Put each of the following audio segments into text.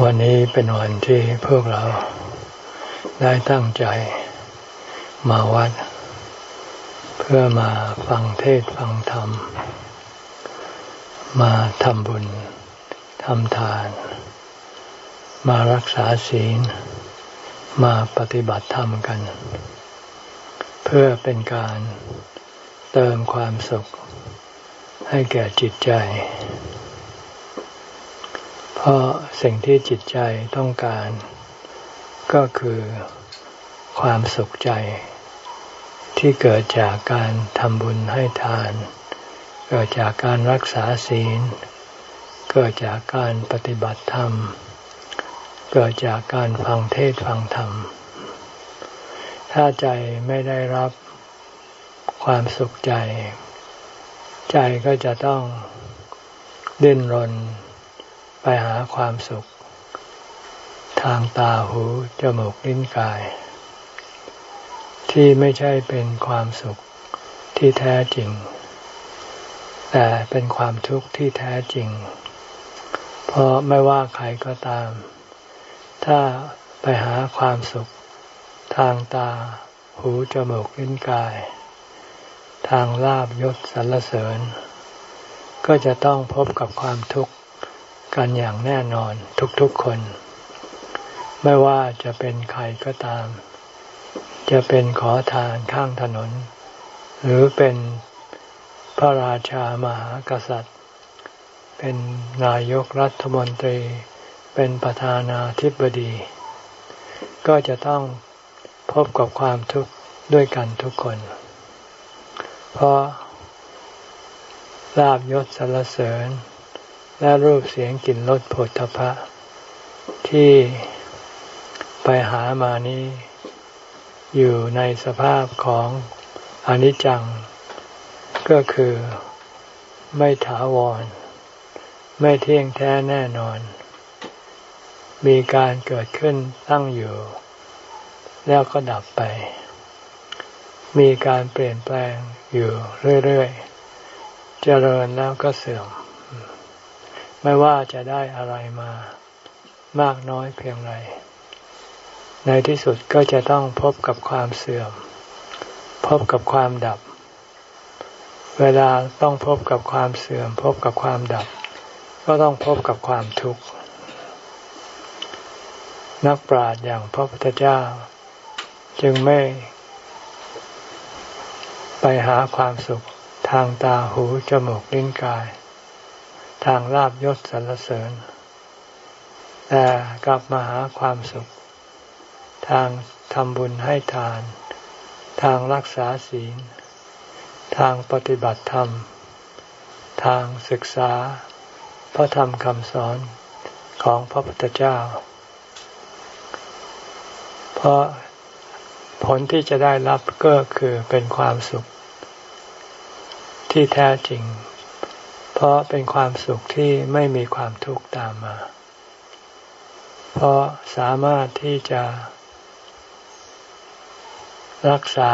วันนี้เป็นวันที่พวกเราได้ตั้งใจมาวัด เพื่อมาฟังเทศฟังธรรม มาทำบุญทำทาน มารักษาศีล มาปฏิบัติธรรมกัน เพื่อเป็นการเติมความสุขให้แก่จิตใจ เพราะสิ่งที่จิตใจต้องการ ก็คือความสุขใจ ที่เกิดจากการทำบุญให้ทาน เกิดจากการรักษาศีล เกิดจากการปฏิบัติธรรม เกิดจากการฟังเทศฟังธรรม ถ้าใจไม่ได้รับความสุขใจ ใจก็จะต้องดิ้นรน ไปหาความสุข ทางตาหูจมูกลิ้นกาย ที่ไม่ใช่เป็นความสุขที่แท้จริง แต่เป็นความทุกข์ที่แท้จริง เพราะไม่ว่าใครก็ตาม ถ้าไปหาความสุข ทางตา หูจมูกลิ้นกาย ทางลาบยศสรรเสริญ ก็จะต้องพบกับความทุกข์ กันอย่างแน่นอนทุกๆคน ไม่ว่าจะเป็นใครก็ตาม จะเป็นขอทานข้างถนน หรือเป็นพระราชามหากษัตริย์ เป็นนายกรัฐมนตรี เป็นประธานาธิบดี ก็จะต้องพบกับความทุกข์ด้วยกันทุกคน เพราะลาบยศสรรเสริญ และรูปเสียงกลิ่นรสผลทพะ ที่ไปหามานี้ อยู่ในสภาพของอนิจจัง ก็คือไม่ถาวร ไม่เที่ยงแท้แน่นอน มีการเกิดขึ้นตั้งอยู่ แล้วก็ดับไป มีการเปลี่ยนแปลงอยู่เรื่อย ๆ เจริญแล้วก็เสื่อม ไม่ว่าจะได้อะไรมามากน้อยเพียงไรในที่สุดก็จะต้องพบกับความเสื่อม พบกับความดับ เวลาต้องพบกับความเสื่อม พบกับความดับ ก็ต้องพบกับความทุกข์นักปราชญ์อย่างพระพุทธเจ้า จึงไม่ ไปหาความสุขทางตาหูจมูกลิ้นกาย ทางลาบยศสรรเสริญ แต่กลับมาหาความสุข ทางทำบุญให้ทาน ทางรักษาศีล ทางปฏิบัติธรรม ทางศึกษา พระธรรมคำสอนของพระพุทธเจ้า เพราะผลที่จะได้รับก็คือเป็นความสุข ที่แท้จริง เพราะเป็นความสุขที่ไม่มีความทุกข์ตามมา เพราะสามารถที่จะ รักษา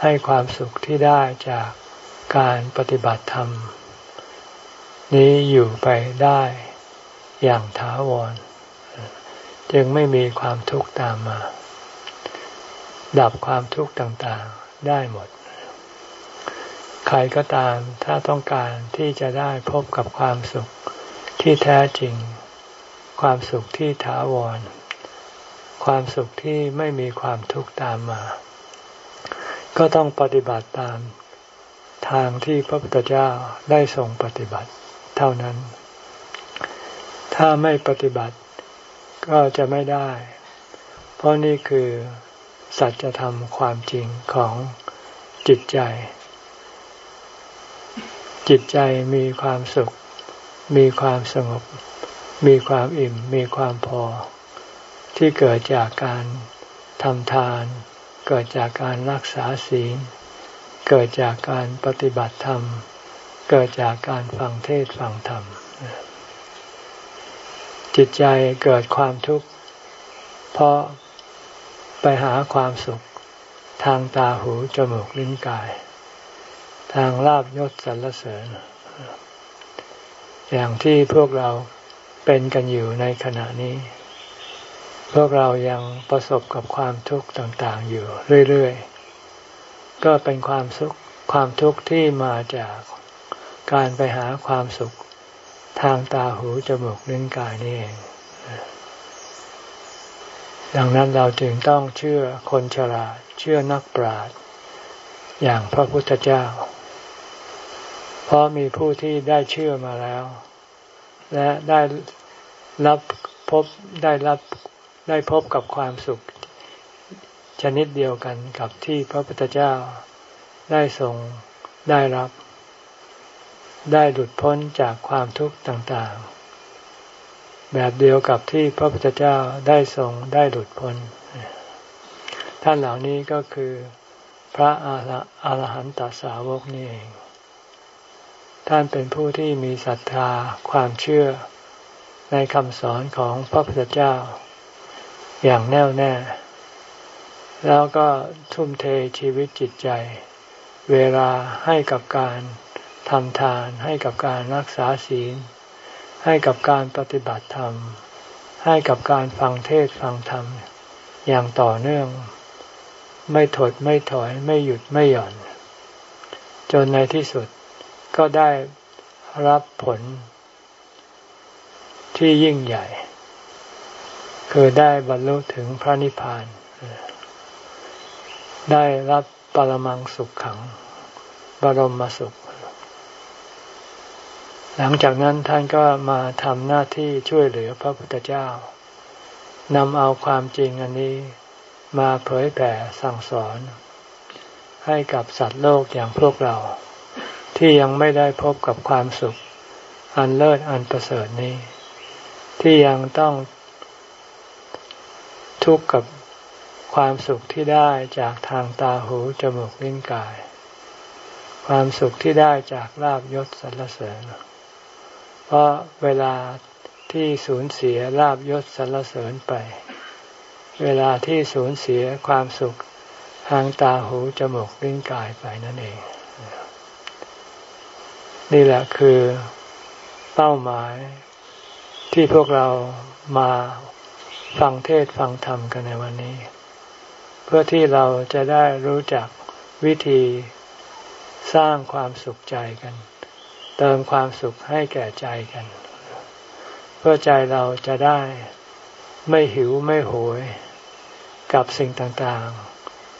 ให้ความสุขที่ได้จากการปฏิบัติธรรม นี้อยู่ไปได้อย่างถาวร จึงไม่มีความทุกข์ตามมา ดับความทุกข์ต่างๆได้หมด ใครก็ตามถ้าต้องการที่จะได้พบกับความสุขที่แท้จริง ความสุขที่ถาวร ความสุขที่ไม่มีความทุกข์ตามมา ก็ต้องปฏิบัติตามทางที่พระพุทธเจ้าได้ทรงปฏิบัติ เท่านั้น ถ้าไม่ปฏิบัติก็จะไม่ได้ เพราะนี่คือสัจธรรมความจริงของจิตใจ จิตใจมีความสุข มีความสงบ มีความอิ่ม มีความพอ ที่เกิดจากการทำทาน เกิดจากการรักษาศีล เกิดจากการปฏิบัติธรรม เกิดจากการฟังเทศฟังธรรม จิตใจเกิดความทุกข์เพราะไปหาความสุขทางตาหูจมูกลิ้นกาย ทางลาบยศสรรเสริญ อย่างที่พวกเราเป็นกันอยู่ในขณะนี้ พวกเรายังประสบกับความทุกข์ต่างๆอยู่เรื่อยๆ ก็เป็นความสุขความทุกข์ที่มาจากการไปหาความสุขทางตาหูจมูกลิ้นกายนี่เอง ดังนั้นเราจึงต้องเชื่อคนฉลาดเชื่อนักปราชญ์อย่างพระพุทธเจ้า เพราะมีผู้ที่ได้เชื่อมาแล้ว และได้รับพบได้รับได้พบกับความสุข ชนิดเดียวกันกับที่พระพุทธเจ้าได้ทรงได้รับ ได้หลุดพ้นจากความทุกข์ต่างๆ แบบเดียวกับที่พระพุทธเจ้าได้ทรงได้หลุดพ้น ท่านเหล่านี้ก็คือพระอาหารหันตสาวกนี่เอง ท่านเป็นผู้ที่มีศรัทธาความเชื่อในคำสอนของพระพุทธเจ้า อย่างแน่วแน่ แล้วก็ทุ่มเทชีวิตจิตใจ เวลาให้กับการทำทานให้กับการรักษาศีล ให้กับการปฏิบัติธรรม ให้กับการฟังเทศฟังธรรม อย่างต่อเนื่อง ไม่ถดไม่ถอยไม่หยุดไม่หย่อน จนในที่สุด ก็ได้รับผลที่ยิ่งใหญ่ คือได้บรรลุถึงพระนิพพาน ได้รับปรมังสุขขัง บรมสุข หลังจากนั้นท่านก็มาทำหน้าที่ช่วยเหลือพระพุทธเจ้านำเอาความจริงอันนี้มาเผยแผ่สั่งสอน ให้กับสัตว์โลกอย่างพวกเรา ที่ยังไม่ได้พบกับความสุข อันเลิศอันประเสริฐนี้ ที่ยังต้องทุกข์กับความสุขที่ได้จากทางตาหูจมูกลิ้นกาย ความสุขที่ได้จากลาบยศสรรเสริญ เพราะเวลาที่สูญเสียลาบยศสรรเสริญไป เวลาที่สูญเสียความสุขทางตาหูจมูกลิ้นกายไปนั่นเอง นี่แหละคือเป้าหมายที่พวกเรามาฟังเทศฟังธรรมกันในวันนี้ เพื่อที่เราจะได้รู้จักวิธีสร้างความสุขใจกัน เติมความสุขให้แก่ใจกัน เพื่อใจเราจะได้ไม่หิวไม่โหยกับสิ่งต่าง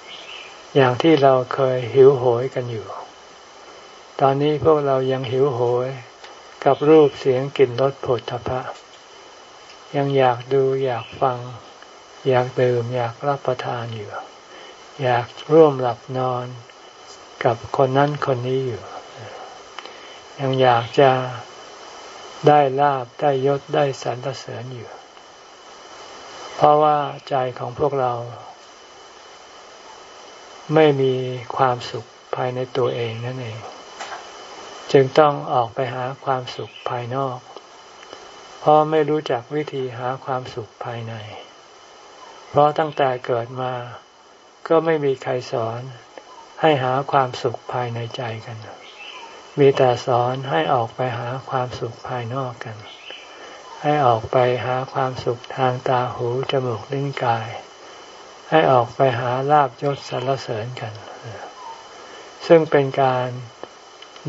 ๆ อย่างที่เราเคยหิวโหยกันอยู่ ตอนนี้พวกเรายังหิวโหย กับรูปเสียงกลิ่นรสผลทพะ ยังอยากดูอยากฟัง อยากดื่มอยากรับประทานอยู่ อยากร่วมหลับนอนกับคนนั้นคนนี้อยู่ ยังอยากจะได้ลาบได้ยศได้สรรเสริญอยู่ เพราะว่าใจของพวกเรา ไม่มีความสุขภายในตัวเองนั่นเอง จึงต้องออกไปหาความสุขภายนอก เพราะไม่รู้จักวิธีหาความสุขภายใน เพราะตั้งแต่เกิดมา ก็ไม่มีใครสอนให้หาความสุขภายในใจกัน มีแต่สอนให้ออกไปหาความสุขภายนอกกัน ให้ออกไปหาความสุขทางตาหูจมูกลิ้นกาย ให้ออกไปหาลาบยศสรรเสริญกัน ซึ่งเป็นการ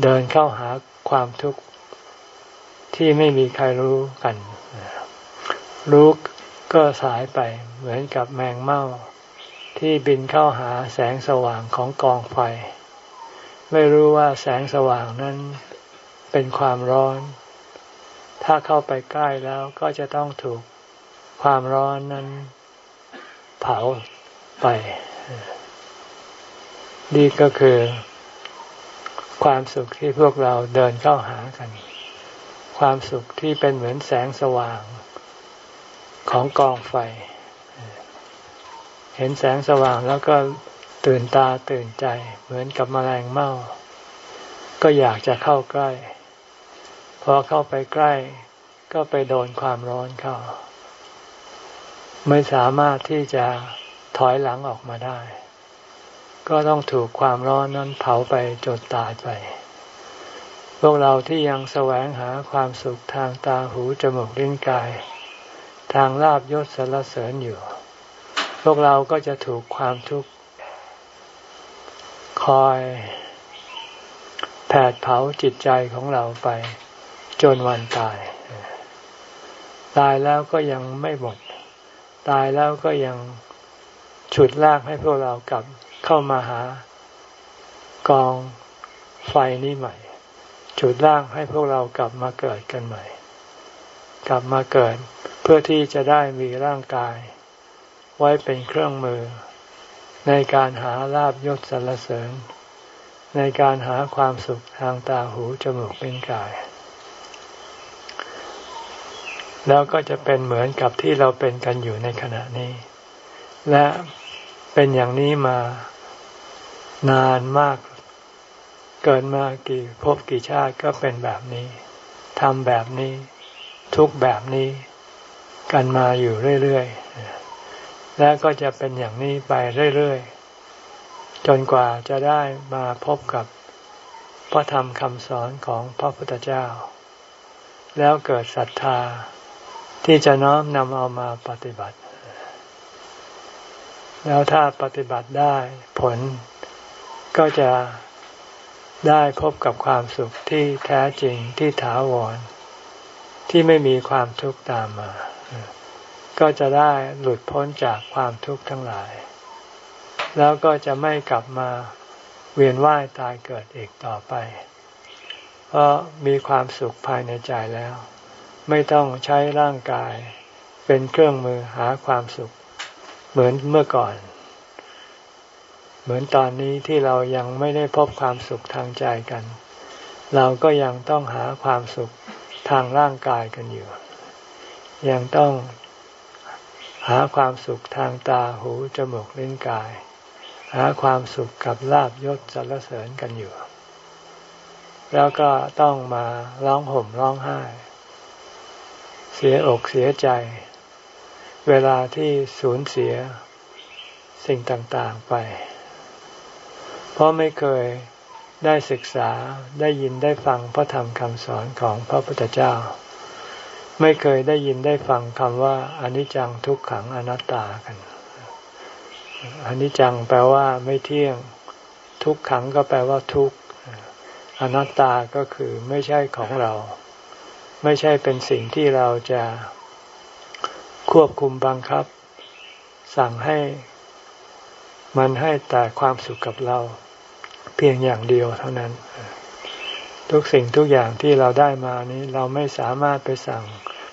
เดินเข้าหาความทุกข์ที่ไม่มีใครรู้กัน รู้ก็สายไปเหมือนกับแมงเม่าที่บินเข้าหาแสงสว่างของกองไฟ ไม่รู้ว่าแสงสว่างนั้นเป็นความร้อน ถ้าเข้าไปใกล้แล้วก็จะต้องถูกความร้อนนั้นเผาไปนี่ก็คือ ความสุขที่พวกเราเดินเข้าหากัน ความสุขที่เป็นเหมือนแสงสว่างของกองไฟ เห็นแสงสว่างแล้วก็ตื่นตาตื่นใจ เหมือนกับมแมลงเม่า ก็อยากจะเข้าใกล้ พอเข้าไปใกล้ ก็ไปโดนความร้อนเข้า ไม่สามารถที่จะถอยหลังออกมาได้ ก็ต้องถูกความร้อนนั้นเผาไปจนตายไป พวกเราที่ยังแสวงหาความสุขทางตาหูจมูกลิ้นกาย ทางลาบยศสรรเสริญอยู่ พวกเราก็จะถูกความทุกข์คอยแผดเผาจิตใจของเราไป จนวันตาย ตายแล้วก็ยังไม่หมด ตายแล้วก็ยังฉุดลากให้พวกเรากลับ เข้ามาหากองไฟนี้ใหม่ฉุดลากให้พวกเรากลับมาเกิดกันใหม่ กลับมาเกิดเพื่อที่จะได้มีร่างกาย ไว้เป็นเครื่องมือ ในการหาลาบยศสรรเสริญ ในการหาความสุขทางตาหูจมูกเป็นกาย แล้วก็จะเป็นเหมือนกับที่เราเป็นกันอยู่ในขณะนี้ และเป็นอย่างนี้มา นานมาก เกินมากี่ภพกี่ชาติก็เป็นแบบนี้ทำแบบนี้ ทุกแบบนี้ กันมาอยู่เรื่อยๆ และก็จะเป็นอย่างนี้ไปเรื่อยๆ จนกว่าจะได้มาพบกับพระธรรมคำสอนของพระพุทธเจ้า แล้วเกิดศรัทธาที่จะน้อมนำเอามาปฏิบัติ แล้วถ้าปฏิบัติได้ผล ก็จะได้พบกับความสุขที่แท้จริงที่ถาวร ที่ไม่มีความทุกข์ตามมา ก็จะได้หลุดพ้นจากความทุกข์ทั้งหลาย แล้วก็จะไม่กลับมาเวียนว่ายตายเกิดอีกต่อไป เพราะมีความสุขภายในใจแล้ว ไม่ต้องใช้ร่างกาย เป็นเครื่องมือหาความสุข เหมือนเมื่อก่อน เหมือนตอนนี้ที่เรายังไม่ได้พบความสุขทางใจกัน เราก็ยังต้องหาความสุขทางร่างกายกันอยู่ ยังต้องหาความสุขทางตาหูจมูกลิ้นกาย หาความสุขกับลาบยศสรรเสริญกันอยู่ แล้วก็ต้องมาร้องห่มร้องไห้ เสียอกเสียใจ เวลาที่สูญเสียสิ่งต่าง ๆ ไป เพราะไม่เคยได้ศึกษาได้ยินได้ฟังพระธรรมคำสอนของพระพุทธเจ้า ไม่เคยได้ยินได้ฟังคำว่าอนิจจังทุกขังอนัตตากันอนิจจังแปลว่าไม่เที่ยง ทุกขังก็แปลว่าทุกอนัตตาก็คือไม่ใช่ของเรา ไม่ใช่เป็นสิ่งที่เราจะควบคุมบังคับ สั่งให้ มันให้แต่ความสุขกับเรา เพียงอย่างเดียวเท่านั้น ทุกสิ่งทุกอย่างที่เราได้มานี้เราไม่สามารถไปสั่ง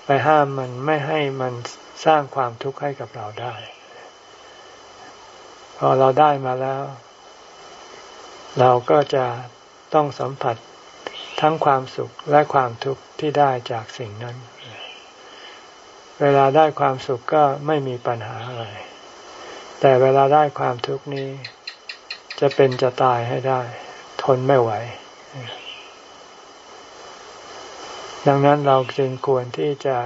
ไปห้ามมันไม่ให้มันสร้างความทุกข์ให้กับเราได้ พอเราได้มาแล้ว เราก็จะต้องสัมผัสทั้งความสุขและความทุกข์ที่ได้จากสิ่งนั้น เวลาได้ความสุขก็ไม่มีปัญหาอะไร แต่เวลาได้ความทุกข์นี้ จะเป็นจะตายให้ได้ ทนไม่ไหว ดังนั้นเราจึงควรที่จะ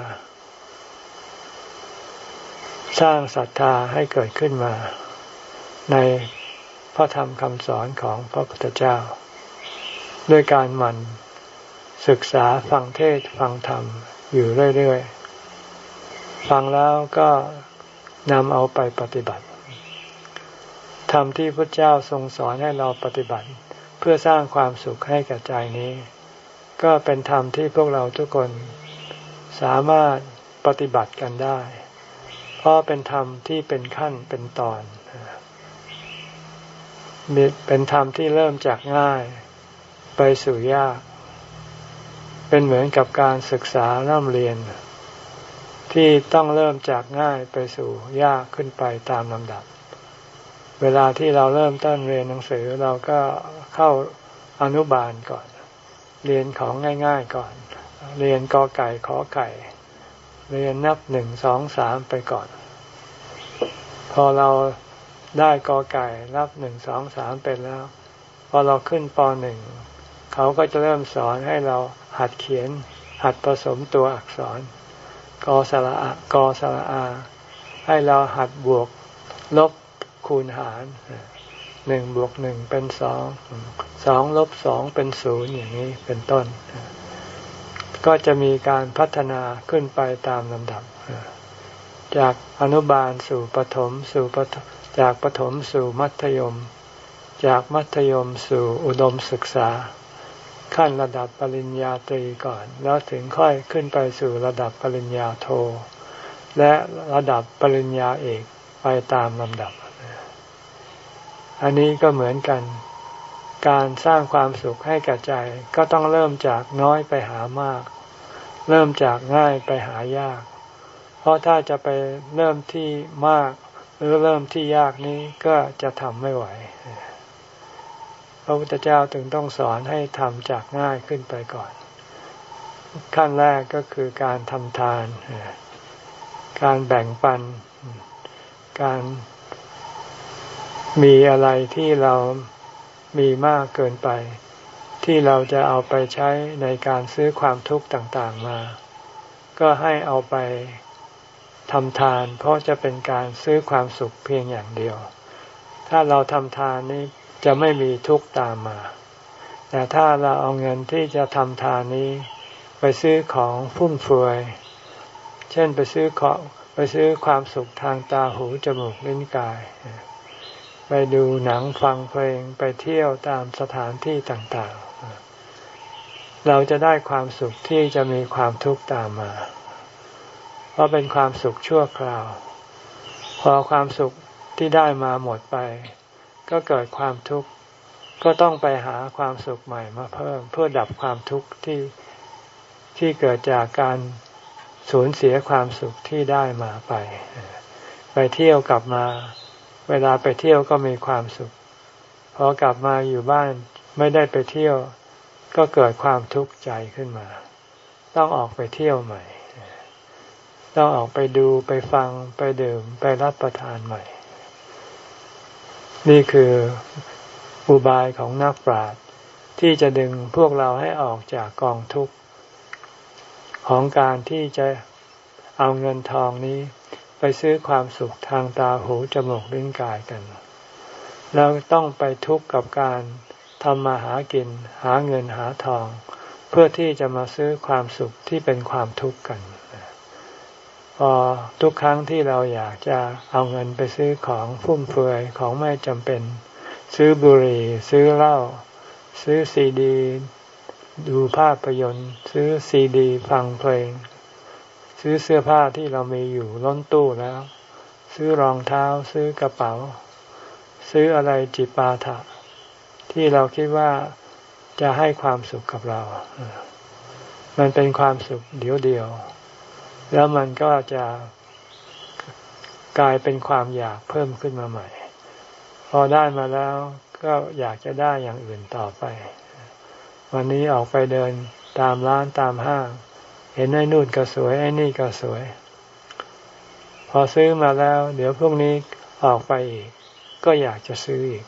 สร้างศรัทธาให้เกิดขึ้นมา ในพระธรรมคำสอนของพระพุทธเจ้า ด้วยการหมั่นศึกษาฟังเทศฟังธรรมอยู่เรื่อย ๆ ฟังแล้วก็นำเอาไปปฏิบัติ ธรรมที่พระเจ้าทรงสอนให้เราปฏิบัติ เพื่อสร้างความสุขให้กับใจนี้ ก็เป็นธรรมที่พวกเราทุกคนสามารถปฏิบัติกันได้ เพราะเป็นธรรมที่เป็นขั้นเป็นตอน เป็นธรรมที่เริ่มจากง่าย ไปสู่ยาก เป็นเหมือนกับการศึกษาเริ่มเรียน ที่ต้องเริ่มจากง่ายไปสู่ยากขึ้นไปตามลำดับ เวลาที่เราเริ่มต้นเรียนหนังสือเราก็เข้าอนุบาลก่อน เรียนของง่ายๆก่อน เรียนกอไก่ขอไก่ เรียนนับหนึ่งสองสามไปก่อน พอเราได้กอไก่นับหนึ่งสองสามเป็นแล้ว พอเราขึ้นปหนึ่งเขาก็จะเริ่มสอนให้เราหัดเขียน หัดผสมตัวอักษรกอสระอะกอสระอา ให้เราหัดบวกลบ คูณหารหนึ่งบวกหนึ่งเป็นสองสองลบสองเป็นศูนย์อย่างนี้เป็นต้น ก็จะมีการพัฒนาขึ้นไปตามลำดับ จากอนุบาลสู่ปถมสู่ปจากปถมสู่มัธยม จากมัธยมสู่อุดมศึกษา ขั้นระดับปริญญาตรีก่อน แล้วถึงค่อยขึ้นไปสู่ระดับปริญญาโท และระดับปริญญาเอกไปตามลำดับ อันนี้ก็เหมือนกัน การสร้างความสุขให้กับใจ ก็ต้องเริ่มจากน้อยไปหามาก เริ่มจากง่ายไปหายาก เพราะถ้าจะไปเริ่มที่มาก หรือเริ่มที่ยากนี้ก็จะทำไม่ไหว พระพุทธเจ้าถึงต้องสอนให้ทำจากง่ายขึ้นไปก่อน ขั้นแรกก็คือการทำทาน การแบ่งปัน การ มีอะไรที่เรามีมากเกินไป ที่เราจะเอาไปใช้ในการซื้อความทุกข์ต่างๆมา ก็ให้เอาไปทำทาน เพราะจะเป็นการซื้อความสุขเพียงอย่างเดียว ถ้าเราทำทานนี้จะไม่มีทุกข์ตามมา แต่ถ้าเราเอาเงินที่จะทำทานนี้ไปซื้อของฟุ่มเฟือย เช่นไปซื้อของไปซื้อความสุขทางตาหูจมูกลิ้นกาย ไปดูหนังฟังเพลงไปเที่ยวตามสถานที่ต่างๆ เราจะได้ความสุขที่จะมีความทุกข์ตามมา เพราะเป็นความสุขชั่วคราว พอความสุขที่ได้มาหมดไป ก็เกิดความทุกข์ก็ต้องไปหาความสุขใหม่มาเพิ่ม เพื่อดับความทุกข์ที่ที่เกิดจากการสูญเสียความสุขที่ได้มาไป ไปเที่ยวกลับมา เวลาไปเที่ยวก็มีความสุข พอกลับมาอยู่บ้านไม่ได้ไปเที่ยว ก็เกิดความทุกข์ใจขึ้นมา ต้องออกไปเที่ยวใหม่ ต้องออกไปดูไปฟังไปดื่มไปรับประทานใหม่ นี่คืออุบายของนักปราชญ์ที่จะดึงพวกเราให้ออกจากกองทุกข์ของการที่จะเอาเงินทองนี้ ไปซื้อความสุขทางตาหูจมูกลิ้นกายกัน แล้วต้องไปทุกข์กับการทำมาหากิน หาเงินหาทอง เพื่อที่จะมาซื้อความสุขที่เป็นความทุกข์กันพอทุกครั้งที่เราอยากจะเอาเงินไปซื้อของฟุ่มเฟือยของไม่จำเป็น ซื้อบุหรี่ ซื้อเหล้าซื้อซีดี ดูภาพยนตร์ ซื้อซีดี ฟังเพลง ซื้อเสื้อผ้าที่เรามีอยู่ล้นตู้แล้ว ซื้อรองเท้าซื้อกระเป๋า ซื้ออะไรจิปาถะ ที่เราคิดว่าจะให้ความสุขกับเรา มันเป็นความสุขเดียวเดียว แล้วมันก็จะกลายเป็นความอยากเพิ่มขึ้นมาใหม่ พอได้มาแล้วก็อยากจะได้อย่างอื่นต่อไป วันนี้ออกไปเดินตามร้านตามห้าง ห็นไอ้นู่นก็สวยไอ้นี่ก็สวย พอซื้อมาแล้ว เดี๋ยวพวกนี้ออกไปอีก ก็อยากจะซื้ออีก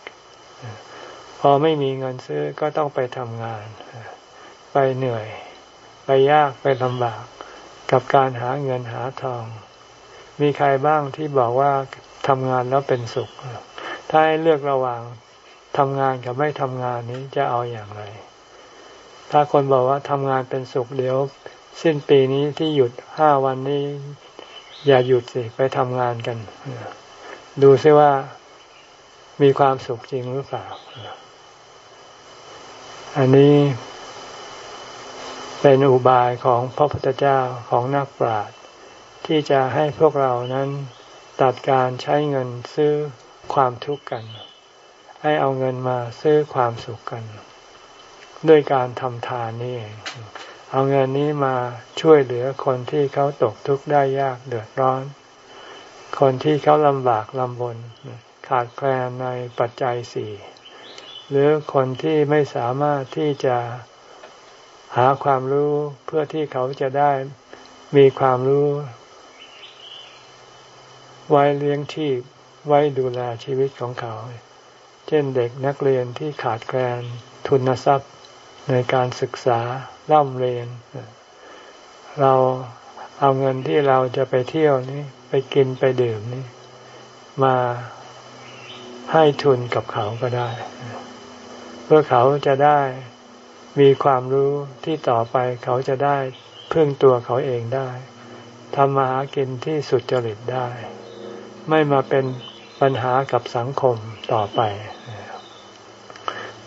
พอไม่มีเงินซื้อก็ต้องไปทำงาน ไปเหนื่อย ไปยากไปลำบาก กับการหาเงินหาทอง มีใครบ้างที่บอกว่าทำงานแล้วเป็นสุข ถ้าให้เลือกระหว่างทำงานกับไม่ทำงานนี้จะเอาอย่างไร ถ้าคนบอกว่าทำงานเป็นสุขเดี๋ยว สิ้นปีนี้ที่หยุดห้าวันนี้ อย่าหยุดสิไปทำงานกัน ดูซิว่ามีความสุขจริงหรือเปล่า อันนี้เป็นอุบายของพระพุทธเจ้าของนักปราชญ์ที่จะให้พวกเรานั้นตัดการใช้เงินซื้อความทุกข์กัน ให้เอาเงินมาซื้อความสุขกัน ด้วยการทำทานนี่เอง เอาเงินนี้มาช่วยเหลือคนที่เขาตกทุกข์ได้ยากเดือดร้อน คนที่เขาลำบากลำบน ขาดแคลนในปัจจัยสี่หรือคนที่ไม่สามารถที่จะหาความรู้เพื่อที่เขาจะได้มีความรู้ ไว้เลี้ยงชีพไว้ดูแลชีวิตของเขา เช่นเด็กนักเรียนที่ขาดแคลนทุนทรัพย์ ในการศึกษาล่ำเรียน เราเอาเงินที่เราจะไปเที่ยวนี้ ไปกินไปดื่มนี่มาให้ทุนกับเขาก็ได้ เพื่อเขาจะได้มีความรู้ที่ต่อไปเขาจะได้พึ่งตัวเขาเองได้ทำมาหากินที่สุดจริตได้ ไม่มาเป็นปัญหากับสังคมต่อไป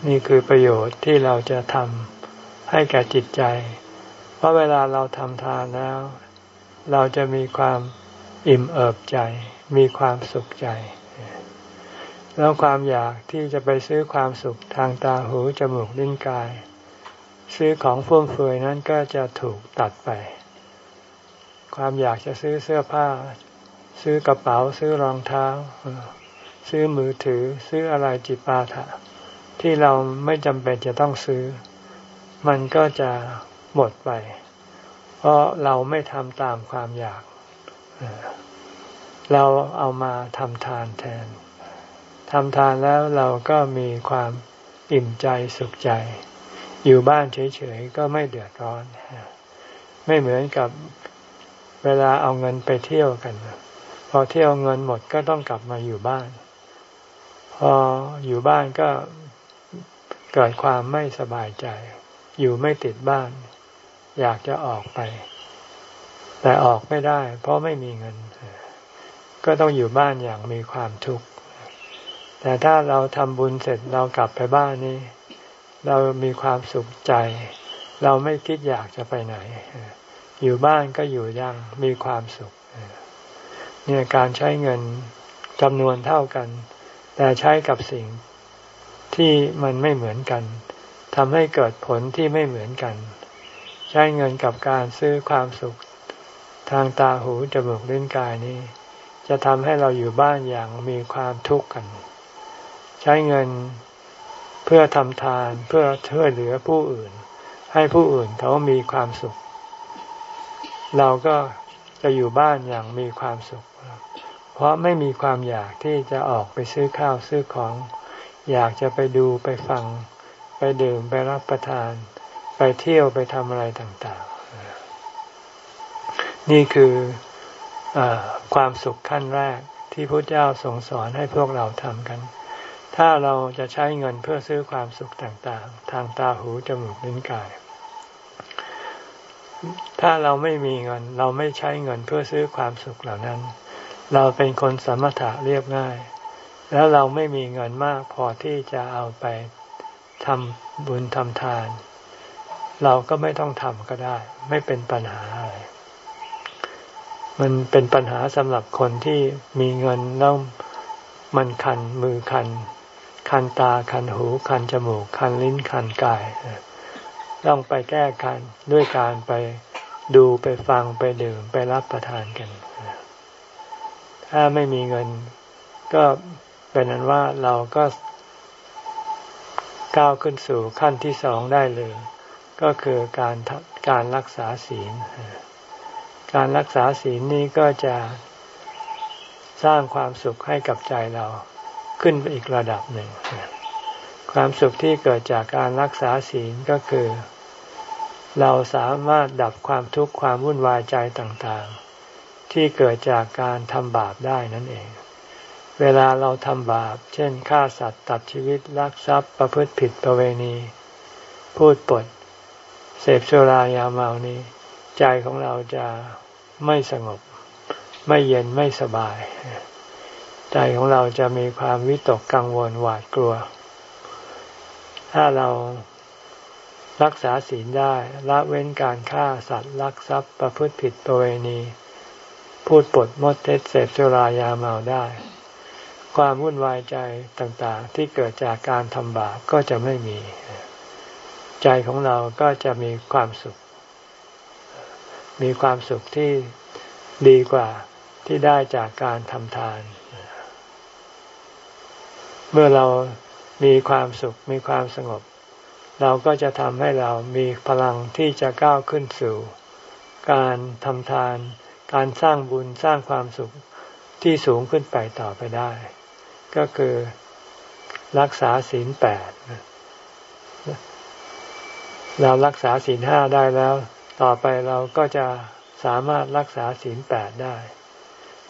นี่คือประโยชน์ที่เราจะทำให้แก่จิตใจ เพราะเวลาเราทำทานแล้ว เราจะมีความอิ่มเอิบใจ มีความสุขใจ แล้วความอยากที่จะไปซื้อความสุขทางตาหูจมูกลิ้นกาย ซื้อของฟุ่มเฟือยนั้นก็จะถูกตัดไป ความอยากจะซื้อเสื้อผ้า ซื้อกระเป๋า ซื้อรองเท้า ซื้อมือถือ ซื้ออะไรจิปาถะ ที่เราไม่จำเป็นจะต้องซื้อ มันก็จะหมดไป เพราะเราไม่ทำตามความอยาก เราเอามาทำทานแทนทำทานแล้วเราก็มีความอิ่มใจสุขใจ อยู่บ้านเฉยๆก็ไม่เดือดร้อน ไม่เหมือนกับเวลาเอาเงินไปเที่ยวกัน พอเที่ยวเงินหมดก็ต้องกลับมาอยู่บ้าน พออยู่บ้านก็ เกิดความไม่สบายใจ อยู่ไม่ติดบ้าน อยากจะออกไป แต่ออกไม่ได้ เพราะไม่มีเงิน ก็ต้องอยู่บ้านอย่างมีความทุกข์แต่ถ้าเราทำบุญเสร็จเรากลับไปบ้านนี้ เรามีความสุขใจ เราไม่คิดอยากจะไปไหน อยู่บ้านก็อยู่ยังมีความสุขเนี่ยการใช้เงินจำนวนเท่ากัน แต่ใช้กับสิ่ง ที่มันไม่เหมือนกันทำให้เกิดผลที่ไม่เหมือนกัน ใช้เงินกับการซื้อความสุข ทางตาหูจมูกลิ้นกายนี้ จะทำให้เราอยู่บ้านอย่างมีความทุกข์กัน ใช้เงินเพื่อทำทานเพื่อช่วยเหลือผู้อื่น ให้ผู้อื่นเขามีความสุข เราก็จะอยู่บ้านอย่างมีความสุข เพราะไม่มีความอยากที่จะออกไปซื้อข้าวซื้อของ อยากจะไปดูไปฟัง ไปดื่มไปรับประทาน ไปเที่ยวไปทำอะไรต่างๆ นี่คือความสุขขั้นแรกที่พระเจ้าทรงสอนให้พวกเราทำกัน ถ้าเราจะใช้เงินเพื่อซื้อความสุขต่างๆ ทางตาหูจมูกลิ้นกาย ถ้าเราไม่มีเงิน เราไม่ใช้เงินเพื่อซื้อความสุขเหล่านั้น เราเป็นคนสมถะเรียบง่าย แล้วเราไม่มีเงินมากพอที่จะเอาไปทำบุญทำทาน เราก็ไม่ต้องทำก็ได้ ไม่เป็นปัญหาอะไรมันเป็นปัญหาสำหรับคนที่มีเงินแล้วมันคันมือคัน คันตาคันหูคันจมูก คันลิ้นคันกาย ต้องไปแก้คันด้วยการไปดูไปฟังไปดื่มไปรับประทานกัน ถ้าไม่มีเงินก็ เป็นนั้นว่าเราก็ก้าวขึ้นสู่ขั้นที่สองได้เลย ก็คือการการรักษาศีล การรักษาศีลนี้ก็จะสร้างความสุขให้กับใจเราขึ้นไปอีกระดับหนึ่ง ความสุขที่เกิดจากการรักษาศีลก็คือ เราสามารถดับความทุกข์ความวุ่นวายใจต่างๆ ที่เกิดจากการทำบาปได้นั่นเอง เวลาเราทำบาป เช่นฆ่าสัตว์ตัดชีวิตลักทรัพย์ประพฤติผิดประเวณี พูดปด เสพสุรายาเมานี้ ใจของเราจะไม่สงบ ไม่เย็นไม่สบาย ใจของเราจะมีความวิตกกังวลหวาดกลัว ถ้าเรารักษาศีลได้ละเว้นการฆ่าสัตว์ลักทรัพย์ประพฤติผิดประเวณี พูดปดมดเท็จเสพสุรายาเมาได้ ความวุ่นวายใจต่างๆ ที่เกิดจากการทำบาปก็จะไม่มี ใจของเราก็จะมีความสุข มีความสุขที่ดีกว่าที่ได้จากการทำทาน เมื่อเรามีความสุขมีความสงบ เราก็จะทำให้เรามีพลังที่จะก้าวขึ้นสู่ การทำทาน การสร้างบุญสร้างความสุขที่สูงขึ้นไปต่อไปได้ ก็คือรักษาศีลแปดเรารักษาศีลห้าได้แล้ว ต่อไปเราก็จะสามารถรักษาศีลแปดได้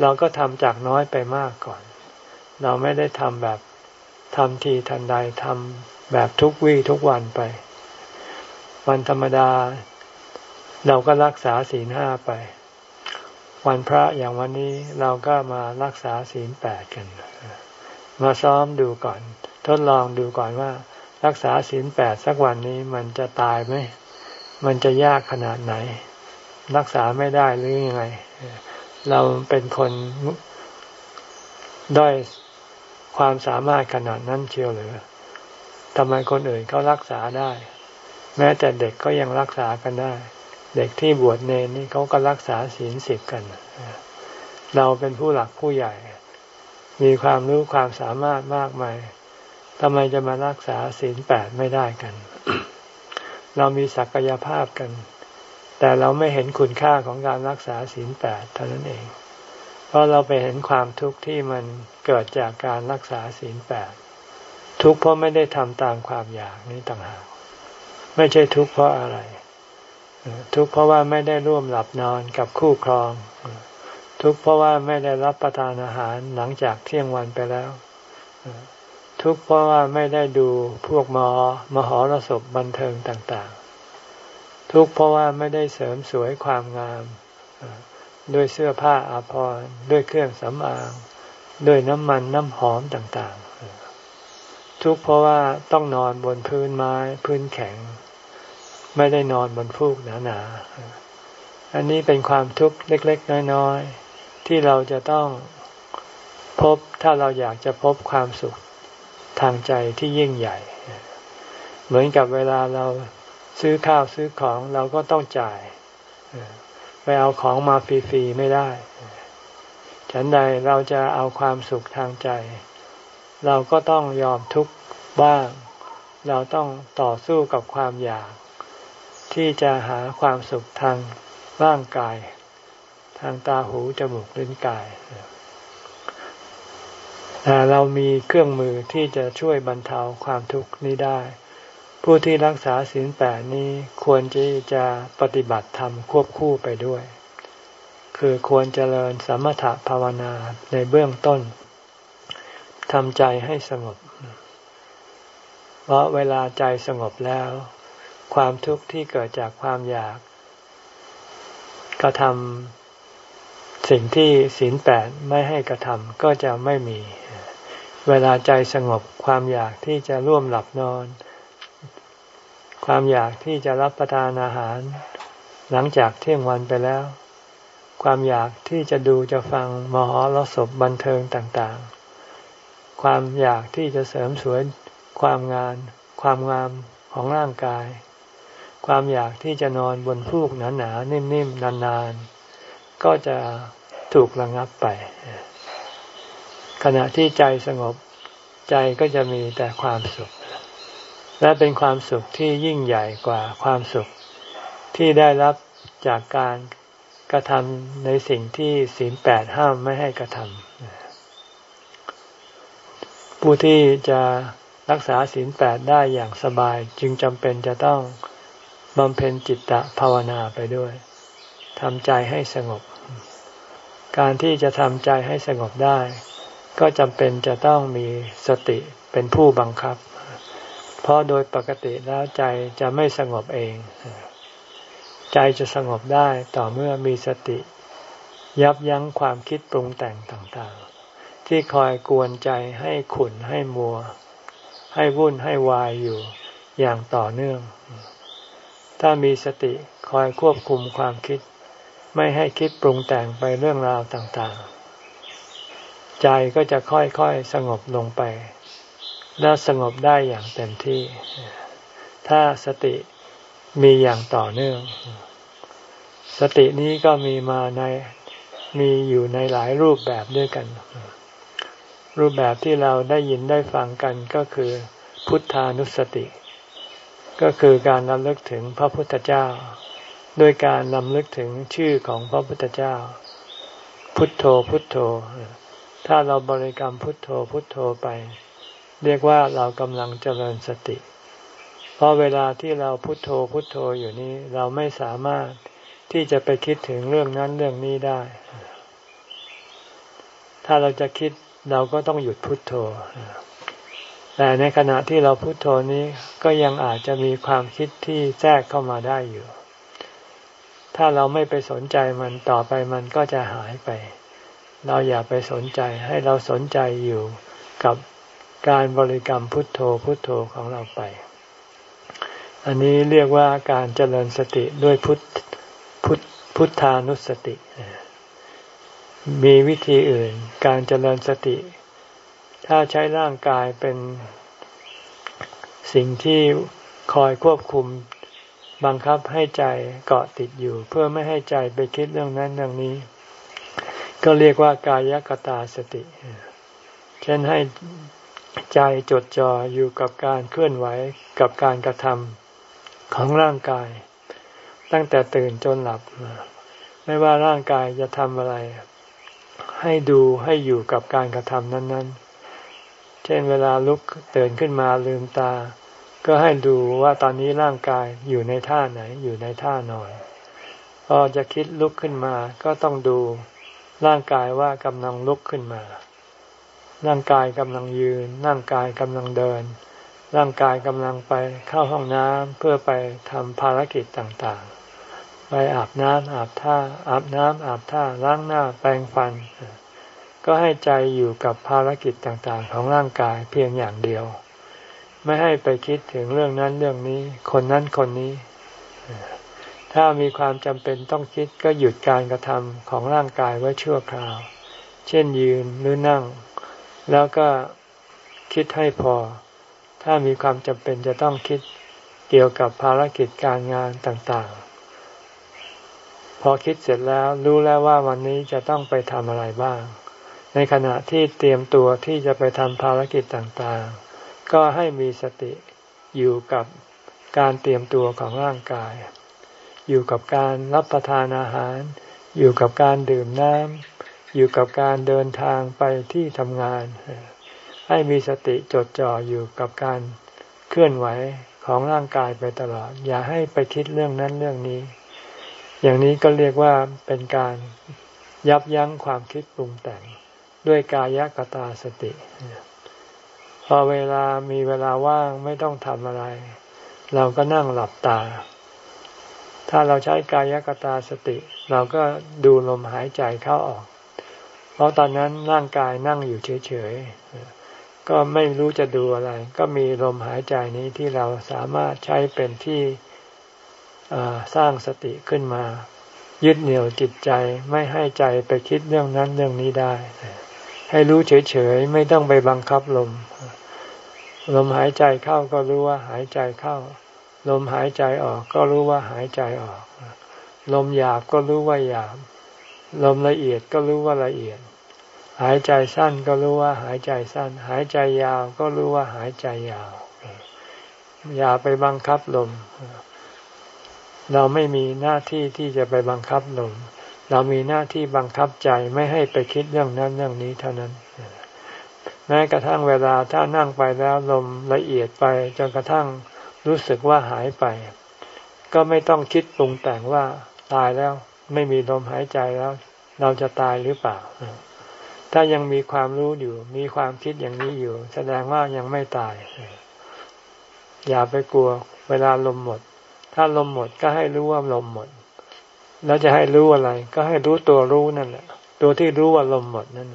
เราก็ทำจากน้อยไปมากก่อน เราไม่ได้ทำแบบทำทีทันใดทำแบบทุกวี่ทุกวันไป วันธรรมดา เราก็รักษาศีลห้าไป วันพระอย่างวันนี้เราก็มารักษาศีลแปดกัน มาซ้อมดูก่อน ทดลองดูก่อนว่า รักษาศีลแปดสักวันนี้มันจะตายไหมมันจะยากขนาดไหน รักษาไม่ได้หรือยังไง เราเป็นคนด้อยความสามารถขนาดนั้นเชียวหรือทำไมคนอื่นเขารักษาได้ แม้แต่เด็กก็ยังรักษากันได้ เด็กที่บวชเนนนี่เขาก็รักษาศีลสิบกัน เราเป็นผู้หลักผู้ใหญ่ มีความรู้ความสามารถมากมายทำไมจะมารักษาศีลแปดไม่ได้กัน เรามีศักยภาพกัน แต่เราไม่เห็นคุณค่าของการรักษาศีลแปดเท่านั้นเอง เพราะเราไปเห็นความทุกข์ที่มันเกิดจากการรักษาศีลแปดทุกข์เพราะไม่ได้ทำตามความอยากนี้ต่างหาก ไม่ใช่ทุกข์เพราะอะไร ทุกข์เพราะว่าไม่ได้ร่วมหลับนอนกับคู่ครอง ทุกข์เพราะว่าไม่ได้รับประทานอาหารหลังจากเที่ยงวันไปแล้ว ทุกข์เพราะว่าไม่ได้ดูพวกมอมหรสพบันเทิงต่างๆ ทุกข์เพราะว่าไม่ได้เสริมสวยความงามด้วยเสื้อผ้าอาภรณ์ด้วยเครื่องสำอางด้วยน้ำมันน้ำหอมต่างๆ ทุกเพราะว่าต้องนอนบนพื้นไม้พื้นแข็ง ไม่ได้นอนบนฟูกหนาๆ อันนี้เป็นความทุกข์เล็ก ๆ น้อย ๆ ที่เราจะต้องพบถ้าเราอยากจะพบความสุขทางใจที่ยิ่งใหญ่ เหมือนกับเวลาเราซื้อข้าวซื้อของเราก็ต้องจ่ายไปเอาของมาฟรีๆไม่ได้ ฉันใดเราจะเอาความสุขทางใจ เราก็ต้องยอมทุกข์บ้าง เราต้องต่อสู้กับความอยาก ที่จะหาความสุขทางร่างกาย ทางตาหูจมูกลิ้นกายแต่เรามีเครื่องมือที่จะช่วยบรรเทาความทุกข์นี้ได้ ผู้ที่รักษาศีลแปดนี้ควรที่จะปฏิบัติธรรมควบคู่ไปด้วย คือควรเจริญสมถะภาวนาในเบื้องต้นทำใจให้สงบ เพราะเวลาใจสงบแล้ว ความทุกข์ที่เกิดจากความอยากกระทำ สิ่งที่ศีลแปดไม่ให้กระทำก็จะไม่มี เวลาใจสงบความอยากที่จะร่วมหลับนอน ความอยากที่จะรับประทานอาหาร หลังจากเที่ยงวันไปแล้ว ความอยากที่จะดูจะฟังมหรสพบันเทิงต่างๆ ความอยากที่จะเสริมสวยความงาน ความงามของร่างกาย ความอยากที่จะนอนบนฟูกหนาๆนิ่มๆนานๆ ก็จะถูกระงับไป ขณะที่ใจสงบใจก็จะมีแต่ความสุข และเป็นความสุขที่ยิ่งใหญ่กว่าความสุข ที่ได้รับจากการกระทำในสิ่งที่ศีลแปดห้ามไม่ให้กระทำผู้ที่จะรักษาศีลแปดได้อย่างสบายจึงจำเป็นจะต้องบำเพ็ญจิตตภาวนาไปด้วยทำใจให้สงบ การที่จะทำใจให้สงบได้ ก็จำเป็นจะต้องมีสติเป็นผู้บังคับ เพราะโดยปกติแล้วใจจะไม่สงบเอง ใจจะสงบได้ต่อเมื่อมีสติ ยับยั้งความคิดปรุงแต่งต่างๆ ที่คอยกวนใจให้ขุนให้มัว ให้วุ่นให้วายอยู่อย่างต่อเนื่อง ถ้ามีสติคอยควบคุมความคิด ไม่ให้คิดปรุงแต่งไปเรื่องราวต่างๆ ใจก็จะค่อยๆสงบลงไป และสงบได้อย่างเต็มที่ ถ้าสติมีอย่างต่อเนื่อง สตินี้ก็มีมาในมีอยู่ในหลายรูปแบบด้วยกัน รูปแบบที่เราได้ยินได้ฟังกันก็คือ พุทธานุสติ ก็คือการนำลึกถึงพระพุทธเจ้า ด้วยการนำลึกถึงชื่อของพระพุทธเจ้า พุทโธพุทโธ ถ้าเราบริกรรมพุทโธพุทโธไป เรียกว่าเรากำลังเจริญสติ เพราะเวลาที่เราพุทโธพุทโธอยู่นี้เราไม่สามารถที่จะไปคิดถึงเรื่องนั้นเรื่องนี้ได้ ถ้าเราจะคิดเราก็ต้องหยุดพุทโธ แต่ในขณะที่เราพุทโธนี้ก็ยังอาจจะมีความคิดที่แทรกเข้ามาได้อยู่ ถ้าเราไม่ไปสนใจมันต่อไปมันก็จะหายไป เราอย่าไปสนใจให้เราสนใจอยู่กับการบริกรรมพุทโธพุทโธของเราไป อันนี้เรียกว่าการเจริญสติด้วยพุทพุทพุทธานุสติ มีวิธีอื่น การเจริญสติ ถ้าใช้ร่างกายเป็นสิ่งที่คอยควบคุม บังคับให้ใจเกาะติดอยู่เพื่อไม่ให้ใจไปคิดเรื่องนั้นเรื่องนี้ ก็เรียกว่ากายกตาสติ เช่นให้ใจจดจ่ออยู่กับการเคลื่อนไหวกับการกระทำของร่างกาย ตั้งแต่ตื่นจนหลับ ไม่ว่าร่างกายจะทำอะไร ให้ดูให้อยู่กับการกระทำนั้น ๆ เช่นเวลาลุกตื่นขึ้นมาลืมตา ก็ให้ดูว่าตอนนี้ร่างกายอยู่ในท่าไหนอยู่ในท่านอนพอจะคิดลุกขึ้นมาก็ต้องดูร่างกายว่ากำลังลุกขึ้นมา ร่างกายกำลังยืน ร่างกายกำลังเดิน ร่างกายกำลังไปเข้าห้องน้ำเพื่อไปทำภารกิจต่างๆ ไปอาบน้ำอาบท่า อาบน้ำอาบท่าล้างหน้าแปรงฟัน ก็ให้ใจอยู่กับภารกิจต่างๆ ของร่างกายเพียงอย่างเดียว ไม่ให้ไปคิดถึงเรื่องนั้นเรื่องนี้ คนนั้นคนนี้ ถ้ามีความจำเป็นต้องคิดก็หยุดการกระทำของร่างกายไว้ชั่วคราว เช่นยืนหรือนั่ง แล้วก็คิดให้พอ ถ้ามีความจำเป็นจะต้องคิดเกี่ยวกับภารกิจการงานต่างๆ พอคิดเสร็จแล้วรู้แล้วว่าวันนี้จะต้องไปทำอะไรบ้าง ในขณะที่เตรียมตัวที่จะไปทำภารกิจต่างๆ ก็ให้มีสติอยู่กับการเตรียมตัวของร่างกาย อยู่กับการรับประทานอาหาร อยู่กับการดื่มน้ำอยู่กับการเดินทางไปที่ทำงาน ให้มีสติจดจ่ออยู่กับการเคลื่อนไหวของร่างกายไปตลอด อย่าให้ไปคิดเรื่องนั้นเรื่องนี้ อย่างนี้ก็เรียกว่าเป็นการยับยั้งความคิดปรุงแต่งด้วยกายกตาสติ พอเวลามีเวลาว่างไม่ต้องทำอะไร เราก็นั่งหลับตา ถ้าเราใช้กายกตาสติ เราก็ดูลมหายใจเข้าออก เพราะตอนนั้นร่างกายนั่งอยู่เฉยๆ ก็ไม่รู้จะดูอะไร ก็มีลมหายใจนี้ที่เราสามารถใช้เป็นที่สร้างสติขึ้นมา ยึดเหนี่ยวจิตใจไม่ให้ใจไปคิดเรื่องนั้นเรื่องนี้ได้ ให้รู้เฉยๆ ไม่ต้องไปบังคับลม ลมหายใจเข้าก็รู้ว่าหายใจเข้า ลมหายใจออกก็รู้ว่าหายใจออก ลมหยาบก็รู้ว่าหยาบ ลมละเอียดก็รู้ว่าละเอียด หายใจสั้นก็รู้ว่าหายใจสั้น หายใจยาวก็รู้ว่าหายใจยาว อย่าไปบังคับลม เราไม่มีหน้าที่ที่จะไปบังคับลม เรามีหน้าที่บังคับใจไม่ให้ไปคิดเรื่องนั้นเรื่องนี้เท่านั้น แม้กระทั่งเวลาถ้านั่งไปแล้วลมละเอียดไปจนกระทั่งรู้สึกว่าหายไป ก็ไม่ต้องคิดปรุงแต่งว่าตายแล้วไม่มีลมหายใจแล้ว เราจะตายหรือเปล่า ถ้ายังมีความรู้อยู่ มีความคิดอย่างนี้อยู่ แสดงว่ายังไม่ตาย อย่าไปกลัว เวลาลมหมด ถ้าลมหมดก็ให้รู้ว่าลมหมด แล้วจะให้รู้อะไร ก็ให้รู้ตัวรู้นั่นแหละ ตัวที่รู้ว่าลมหมดนั่น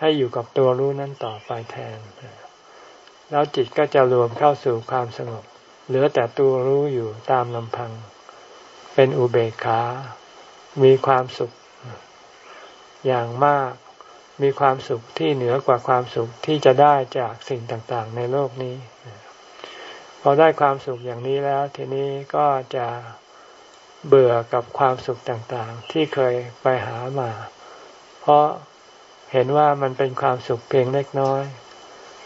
ให้อยู่กับตัวรู้นั้นต่อไปแทน แล้วจิตก็จะรวมเข้าสู่ความสงบ เหลือแต่ตัวรู้อยู่ตามลำพัง เป็นอุเบกขา มีความสุข อย่างมาก มีความสุขที่เหนือกว่าความสุขที่จะได้จากสิ่งต่างๆ ในโลกนี้ พอได้ความสุขอย่างนี้แล้ว ทีนี้ก็จะ เบื่อกับความสุขต่างๆ ที่เคยไปหามา เพราะเห็นว่ามันเป็นความสุขเพียงเล็กน้อย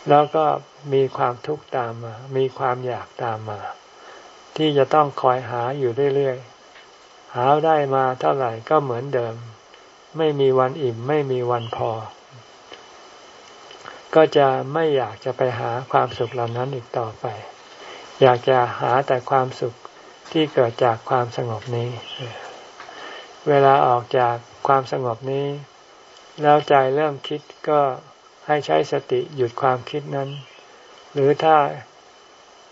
แล้วก็มีความทุกข์ตามมา มีความอยากตามมา ที่จะต้องคอยหาอยู่เรื่อยๆ หาได้มาเท่าไหร่ก็เหมือนเดิม ไม่มีวันอิ่มไม่มีวันพอ ก็จะไม่อยากจะไปหาความสุขเหล่านั้นอีกต่อไป อยากจะหาแต่ความสุข ที่เกิดจากความสงบนี้ เวลาออกจากความสงบนี้ แล้วใจเริ่มคิดก็ให้ใช้สติหยุดความคิดนั้น หรือถ้า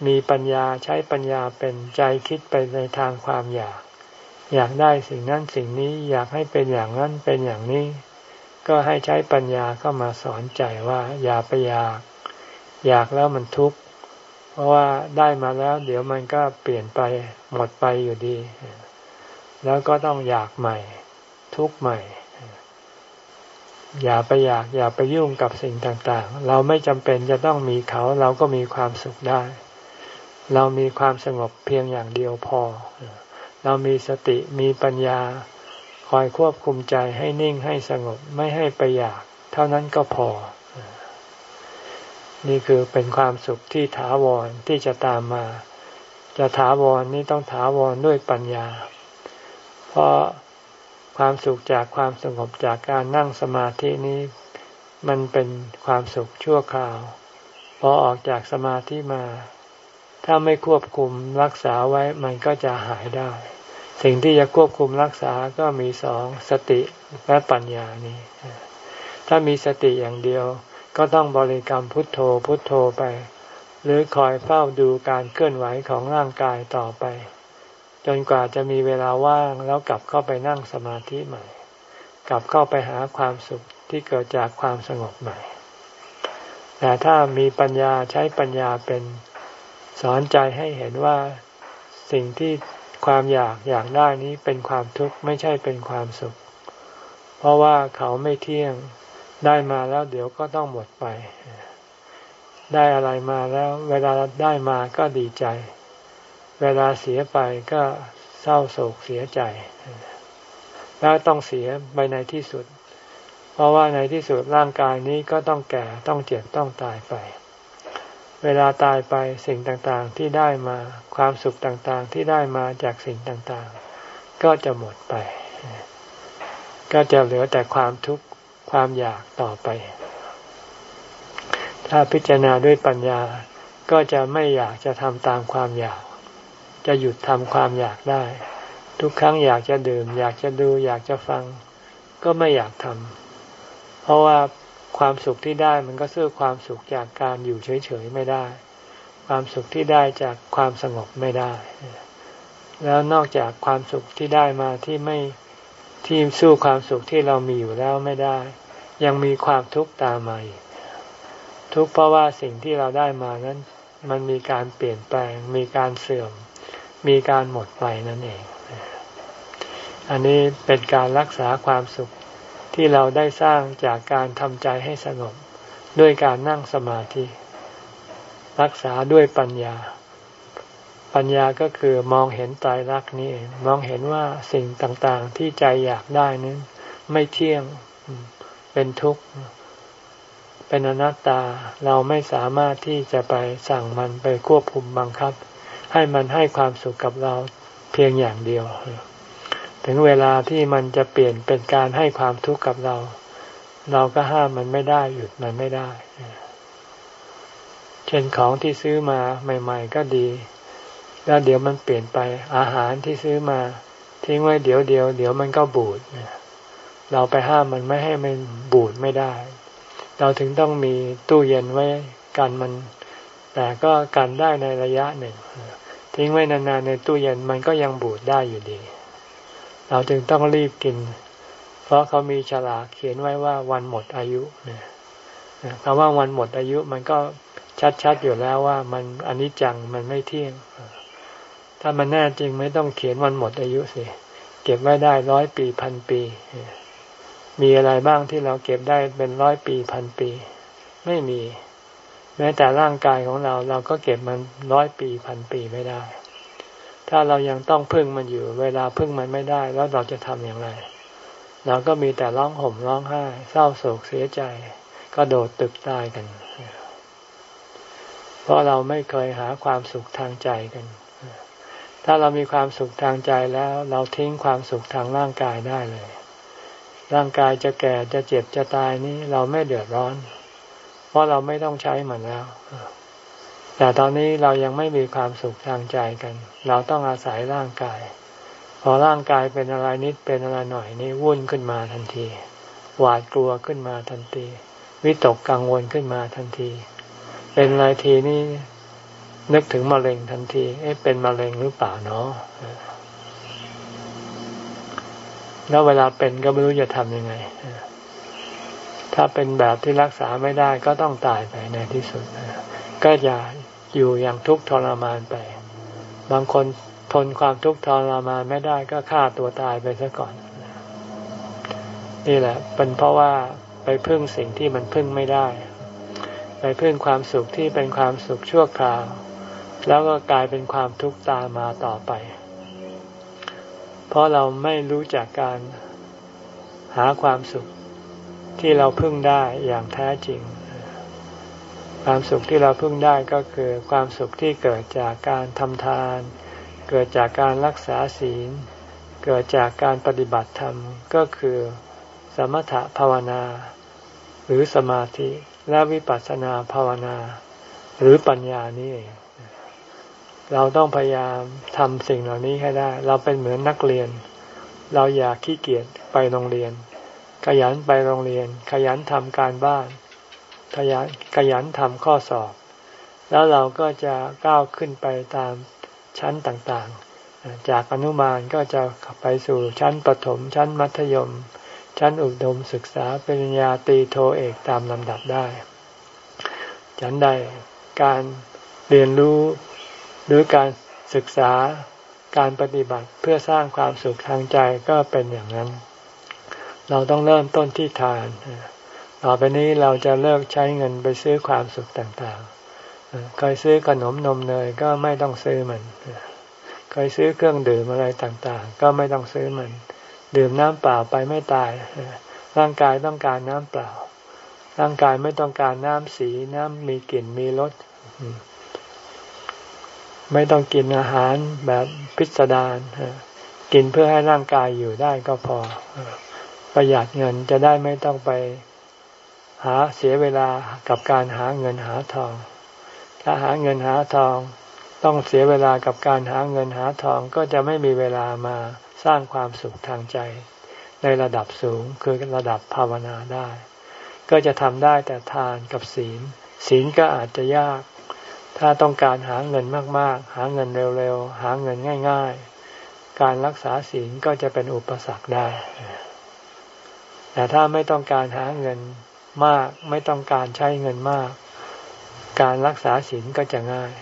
มีปัญญาใช้ปัญญาเป็นใจคิดไปในทางความอยาก อยากได้สิ่งนั้นสิ่งนี้อยากให้เป็นอย่างนั้นเป็นอย่างนี้ ก็ให้ใช้ปัญญาเข้ามาสอนใจว่าอย่าไปอยาก อยากแล้วมันทุกข์ เพราะว่าได้มาแล้ว เดี๋ยวมันก็เปลี่ยนไปหมดไปอยู่ดี แล้วก็ต้องอยากใหม่ ทุกใหม่ อย่าไปอยาก อย่าไปยุ่งกับสิ่งต่างๆ เราไม่จำเป็นจะต้องมีเขาเราก็มีความสุขได้ เรามีความสงบเพียงอย่างเดียวพอ เรามีสติมีปัญญา คอยควบคุมใจให้นิ่งให้สงบไม่ให้ไปอยาก เท่านั้นก็พอ นี่คือเป็นความสุขที่ถาวรที่จะตามมา จะถาวรนี่ต้องถาวรด้วยปัญญา เพราะความสุขจากความสงบจากการนั่งสมาธินี้มันเป็นความสุขชั่วคราว พอออกจากสมาธิมา ถ้าไม่ควบคุมรักษาไว้มันก็จะหายได้ สิ่งที่จะควบคุมรักษาก็มีสองสติและปัญญานี้ ถ้ามีสติอย่างเดียว ก็ต้องบริกรรมพุทโธพุทโธไป หรือคอยเฝ้าดูการเคลื่อนไหวของร่างกายต่อไป จนกว่าจะมีเวลาว่างแล้วกลับเข้าไปนั่งสมาธิใหม่ กลับเข้าไปหาความสุขที่เกิดจากความสงบใหม่ แต่ถ้ามีปัญญาใช้ปัญญาเป็นสอนใจให้เห็นว่าสิ่งที่ความอยากอยากได้นี้เป็นความทุกข์ไม่ใช่เป็นความสุข เพราะว่าเขาไม่เที่ยง ได้มาแล้วเดี๋ยวก็ต้องหมดไป ได้อะไรมาแล้ว เวลาได้มาก็ดีใจ เวลาเสียไปก็เศร้าโศกเสียใจ แล้วต้องเสียไปในที่สุด เพราะว่าในที่สุดร่างกายนี้ก็ต้องแก่ต้องเจ็บต้องตายไป เวลาตายไปสิ่งต่างๆที่ได้มาความสุขต่างๆที่ได้มาจากสิ่งต่างๆ ก็จะหมดไป ก็จะเหลือแต่ความทุกข์ ความอยากต่อไป ถ้าพิจารณาด้วยปัญญาก็จะไม่อยากจะทำตามความอยาก จะหยุดทำความอยากได้ ทุกครั้งอยากจะดื่ม อยากจะดู อยากจะฟัง ก็ไม่อยากทำเพราะว่าความสุขที่ได้มันก็ซื้อความสุขจากการอยู่เฉยๆไม่ได้ ความสุขที่ได้จากความสงบไม่ได้ แล้วนอกจากความสุขที่ได้มาที่ไม่ที่สู้ความสุขที่เรามีอยู่แล้วไม่ได้ ยังมีความทุกข์ตามมาอีกทุกเพราะว่าสิ่งที่เราได้มานั้น มันมีการเปลี่ยนแปลง มีการเสื่อม มีการหมดไปนั่นเอง อันนี้เป็นการรักษาความสุขที่เราได้สร้างจากการทำใจให้สงบด้วยการนั่งสมาธิ รักษาด้วยปัญญา ปัญญาก็คือมองเห็นตายรักนี้มองเห็นว่าสิ่งต่างๆที่ใจอยากได้นั้นไม่เที่ยง เป็นทุกข์ เป็นอนัตตาเราไม่สามารถที่จะไปสั่งมันไปควบคุมบังคับ ให้มันให้ความสุขกับเราเพียงอย่างเดียว ถึงเวลาที่มันจะเปลี่ยนเป็นการให้ความทุกข์กับเรา เราก็ห้ามมันไม่ได้หยุดมันไม่ได้ เช่นของที่ซื้อมาใหม่ ๆ ก็ดี แล้วเดี๋ยวมันเปลี่ยนไปอาหารที่ซื้อมาทิ้งไว้เดี๋ยวเดียว เดี๋ยวมันก็บูดเเราไปห้ามมันไม่ให้มันบูดไม่ได้ เราถึงต้องมีตู้เย็นไว้กันมัน แต่ก็กันได้ในระยะหนึ่ง ทิ้งไว้นานๆในตู้เย็นมันก็ยังบูดได้อยู่ดี เราจึงต้องรีบกิน เพราะเขามีฉลากเขียนไว้ว่าวันหมดอายุเนี่ยคำว่าวันหมดอายุมันก็ชัดๆอยู่แล้วว่ามันอันนี้จังมันไม่เที่ยง ถ้ามันแน่จริงไม่ต้องเขียนวันหมดอายุสิ เก็บไว้ได้ร้อยปีพันปี มีอะไรบ้างที่เราเก็บได้เป็นร้อยปีพันปี ไม่มี แม้แต่ร่างกายของเราเราก็เก็บมันร้อยปีพันปีไม่ได้ ถ้าเรายังต้องพึ่งมันอยู่ เวลาพึ่งมันไม่ได้ แล้วเราจะทำอย่างไร เราก็มีแต่ร้องห่มร้องไห้ เศร้าโศกเสียใจ ก็โดดตึกตายกัน เพราะเราไม่เคยหาความสุขทางใจกัน ถ้าเรามีความสุขทางใจแล้ว เราทิ้งความสุขทางร่างกายได้เลย ร่างกายจะแก่จะเจ็บจะตายนี้เราไม่เดือดร้อน เพราะเราไม่ต้องใช้มันแล้ว แต่ตอนนี้เรายังไม่มีความสุขทางใจกัน เราต้องอาศัยร่างกาย พอร่างกายเป็นอะไรนิดเป็นอะไรหน่อยนี่วุ่นขึ้นมาทันที หวาดกลัวขึ้นมาทันที วิตกกังวลขึ้นมาทันที เป็นอะไรทีนี่นึกถึงมะเร็งทันที เอ๊ะเป็นมะเร็งหรือเปล่าเนาะ แล้วเวลาเป็นก็ไม่รู้จะทำยังไง ถ้าเป็นแบบที่รักษาไม่ได้ก็ต้องตายไปในที่สุด ก็อย่าอยู่อย่างทุกข์ทรมานไป บางคนทนความทุกข์ทรมานไม่ได้ก็ฆ่าตัวตายไปซะก่อน นี่แหละ เป็นเพราะว่าไปพึ่งสิ่งที่มันพึ่งไม่ได้ ไปพึ่งความสุขที่เป็นความสุขชั่วคราว แล้วก็กลายเป็นความทุกข์ตามมาต่อไป เพราะเราไม่รู้จักการหาความสุขที่เราพึ่งได้อย่างแท้จริง ความสุขที่เราพึ่งได้ก็คือความสุขที่เกิดจากการทำทาน เกิดจากการรักษาศีล เกิดจากการปฏิบัติธรรมก็คือสมถภาวนา หรือสมาธิและวิปัสสนาภาวนา หรือปัญญานี่เอง เราต้องพยายามทำสิ่งเหล่านี้ให้ได้ เราเป็นเหมือนนักเรียน เราอยากขี้เกียจไปโรงเรียน ขยันไปโรงเรียน ขยันทำการบ้าน ขยันขยันทำข้อสอบ แล้วเราก็จะก้าวขึ้นไปตามชั้นต่างๆ จากอนุบาลก็จะไปสู่ชั้นประถม ชั้นมัธยม ชั้นอุดมศึกษาปริญญาตรีโทเอกตามลำดับได้ชั้นใดการเรียนรู้ หรือการศึกษาการปฏิบัติเพื่อสร้างความสุขทางใจก็เป็นอย่างนั้น เราต้องเริ่มต้นที่ทาน ต่อไปนี้เราจะเลิกใช้เงินไปซื้อความสุขต่างๆเคยซื้อขนมนมเนยก็ไม่ต้องซื้อมันเคยซื้อเครื่องดื่มอะไรต่างๆ ก็ไม่ต้องซื้อมัน ดื่มน้ำเปล่าไปไม่ตาย ร่างกายต้องการน้ำเปล่า ร่างกายไม่ต้องการน้ำสีน้ำมีกลิ่นมีรส ไม่ต้องกินอาหารแบบพิสดารกินเพื่อให้ร่างกายอยู่ได้ก็พอ ประหยัดเงินจะได้ไม่ต้องไปหาเสียเวลากับการหาเงินหาทอง ถ้าหาเงินหาทอง ต้องเสียเวลากับการหาเงินหาทองก็จะไม่มีเวลามาสร้างความสุขทางใจ ในระดับสูงคือระดับภาวนาได้ ก็จะทำได้แต่ทานกับศีล ศีลก็อาจจะยาก ถ้าต้องการหาเงินมาก ๆ หาเงินเร็ว ๆ หาเงินง่าย ๆ การรักษาศีลก็จะเป็นอุปสรรคได้ แต่ถ้าไม่ต้องการหาเงินมาก ไม่ต้องการใช้เงินมาก การรักษาศีลก็จะง่าย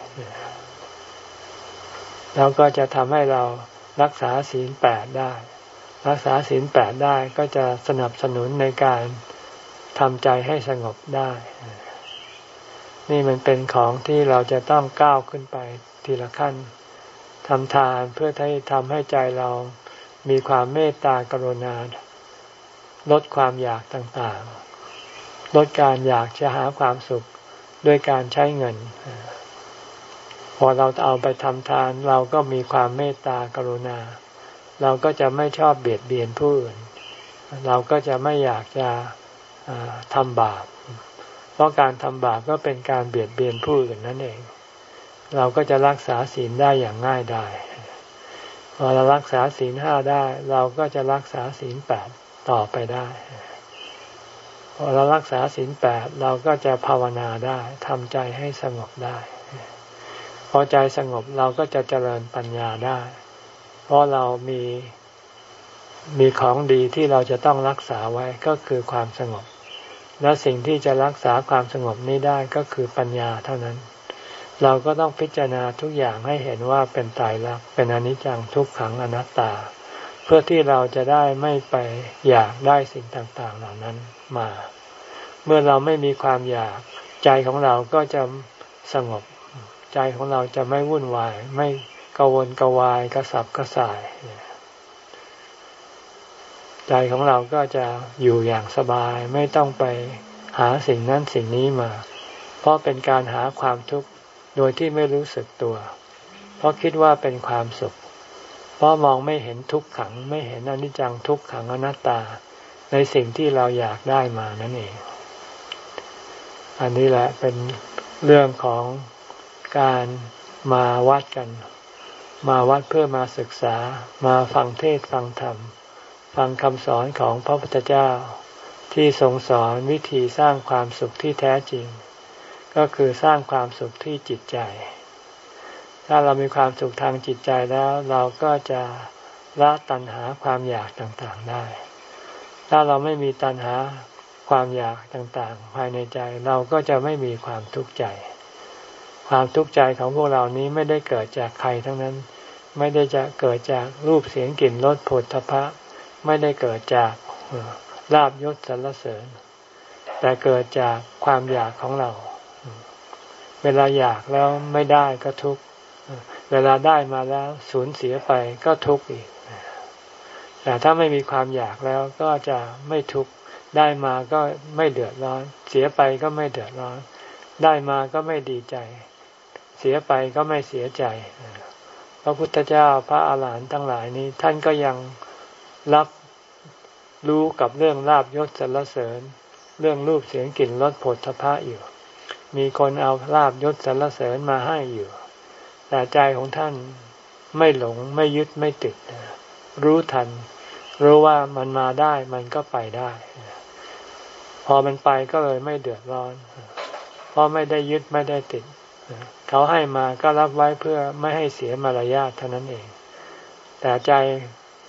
แล้วก็จะทำให้เรารักษาศีลแปดได้ รักษาศีลแปดได้ก็จะสนับสนุนในการทำใจให้สงบได้ นี่มันเป็นของที่เราจะต้องก้าวขึ้นไปทีละขั้นทำทานเพื่อให้ทำให้ใจเรามีความเมตตากรุณา ลดความอยากต่างๆ ลดการอยากจะหาความสุขด้วยการใช้เงิน พอเราเอาไปทำทาน เราก็มีความเมตตากรุณา เราก็จะไม่ชอบเบียดเบียนผู้อื่น เราก็จะไม่อยากจะทำบาป เพราะการทำบาปก็เป็นการเบียดเบียนผู้อื่นนั่นเอง เราก็จะรักษาศีลได้อย่างง่ายได้พอเรารักษาศีลห้าได้ เราก็จะรักษาศีลแปดต่อไปได้พอเรารักษาศีลแปดเราก็จะภาวนาได้ทำใจให้สงบได้ พอใจสงบเราก็จะเจริญปัญญาได้ เพราะเรามีมีของดีที่เราจะต้องรักษาไว้ก็คือความสงบ และสิ่งที่จะรักษาความสงบนี้ได้ก็คือปัญญาเท่านั้น เราก็ต้องพิจารณาทุกอย่างให้เห็นว่าเป็นตายรักเป็นอนิจจังทุกขังอนัตตา เพื่อที่เราจะได้ไม่ไปอยากได้สิ่งต่างๆเหล่านั้นมา เมื่อเราไม่มีความอยากใจของเราก็จะสงบ ใจของเราจะไม่วุ่นวาย ไม่กวนกวายกระสับกระส่าย ใจของเราก็จะอยู่อย่างสบายไม่ต้องไปหาสิ่งนั้นสิ่งนี้มา เพราะเป็นการหาความทุกข์โดยที่ไม่รู้สึกตัว เพราะคิดว่าเป็นความสุข เพราะมองไม่เห็นทุกขัง ไม่เห็นอนิจจังทุกขังอนัตตา ในสิ่งที่เราอยากได้มานั่นเอง อันนี้แหละเป็นเรื่องของการมาวัดกัน มาวัดเพื่อมาศึกษามาฟังเทศฟังธรรม ฟังคำสอนของพระพุทธเจ้า ที่ทรงสอนวิธีสร้างความสุขที่แท้จริง ก็คือสร้างความสุขที่จิตใจ ถ้าเรามีความสุขทางจิตใจแล้วเราก็จะละตัณหาความอยากต่างๆได้ ถ้าเราไม่มีตัณหาความอยากต่างๆ ภายในใจเราก็จะไม่มีความทุกข์ใจ ความทุกข์ใจของพวกเรานี้ไม่ได้เกิดจากใครทั้งนั้น ไม่ได้จะเกิดจากรูปเสียงกลิ่นรสผลทพะ ไม่ได้เกิดจากลาบยศสรรเสริญ แต่เกิดจากความอยากของเรา เวลาอยากแล้วไม่ได้ก็ทุกข์เวลาได้มาแล้วสูญเสียไปก็ทุกข์อีก แต่ถ้าไม่มีความอยากแล้วก็จะไม่ทุกข์ได้มาก็ไม่เดือดร้อน เสียไปก็ไม่เดือดร้อน ได้มาก็ไม่ดีใจ เสียไปก็ไม่เสียใจพระพุทธเจ้าพระอาหารหันต์ทั้งหลายนี้ ท่านก็ยัง รับรู้กับเรื่องลาบยศสรรเสริญ เรื่องรูปเสียงกลิ่นรสผลทพะอยู่ มีคนเอาลาบยศสรรเสริญมาให้อยู่ แต่ใจของท่านไม่หลงไม่ยึดไม่ติด รู้ทัน รู้ว่ามันมาได้มันก็ไปได้ พอมันไปก็เลยไม่เดือดร้อน เพราะไม่ได้ยึดไม่ได้ติด เขาให้มาก็รับไว้เพื่อไม่ให้เสียมารยาทเท่านั้นเอง แต่ใจ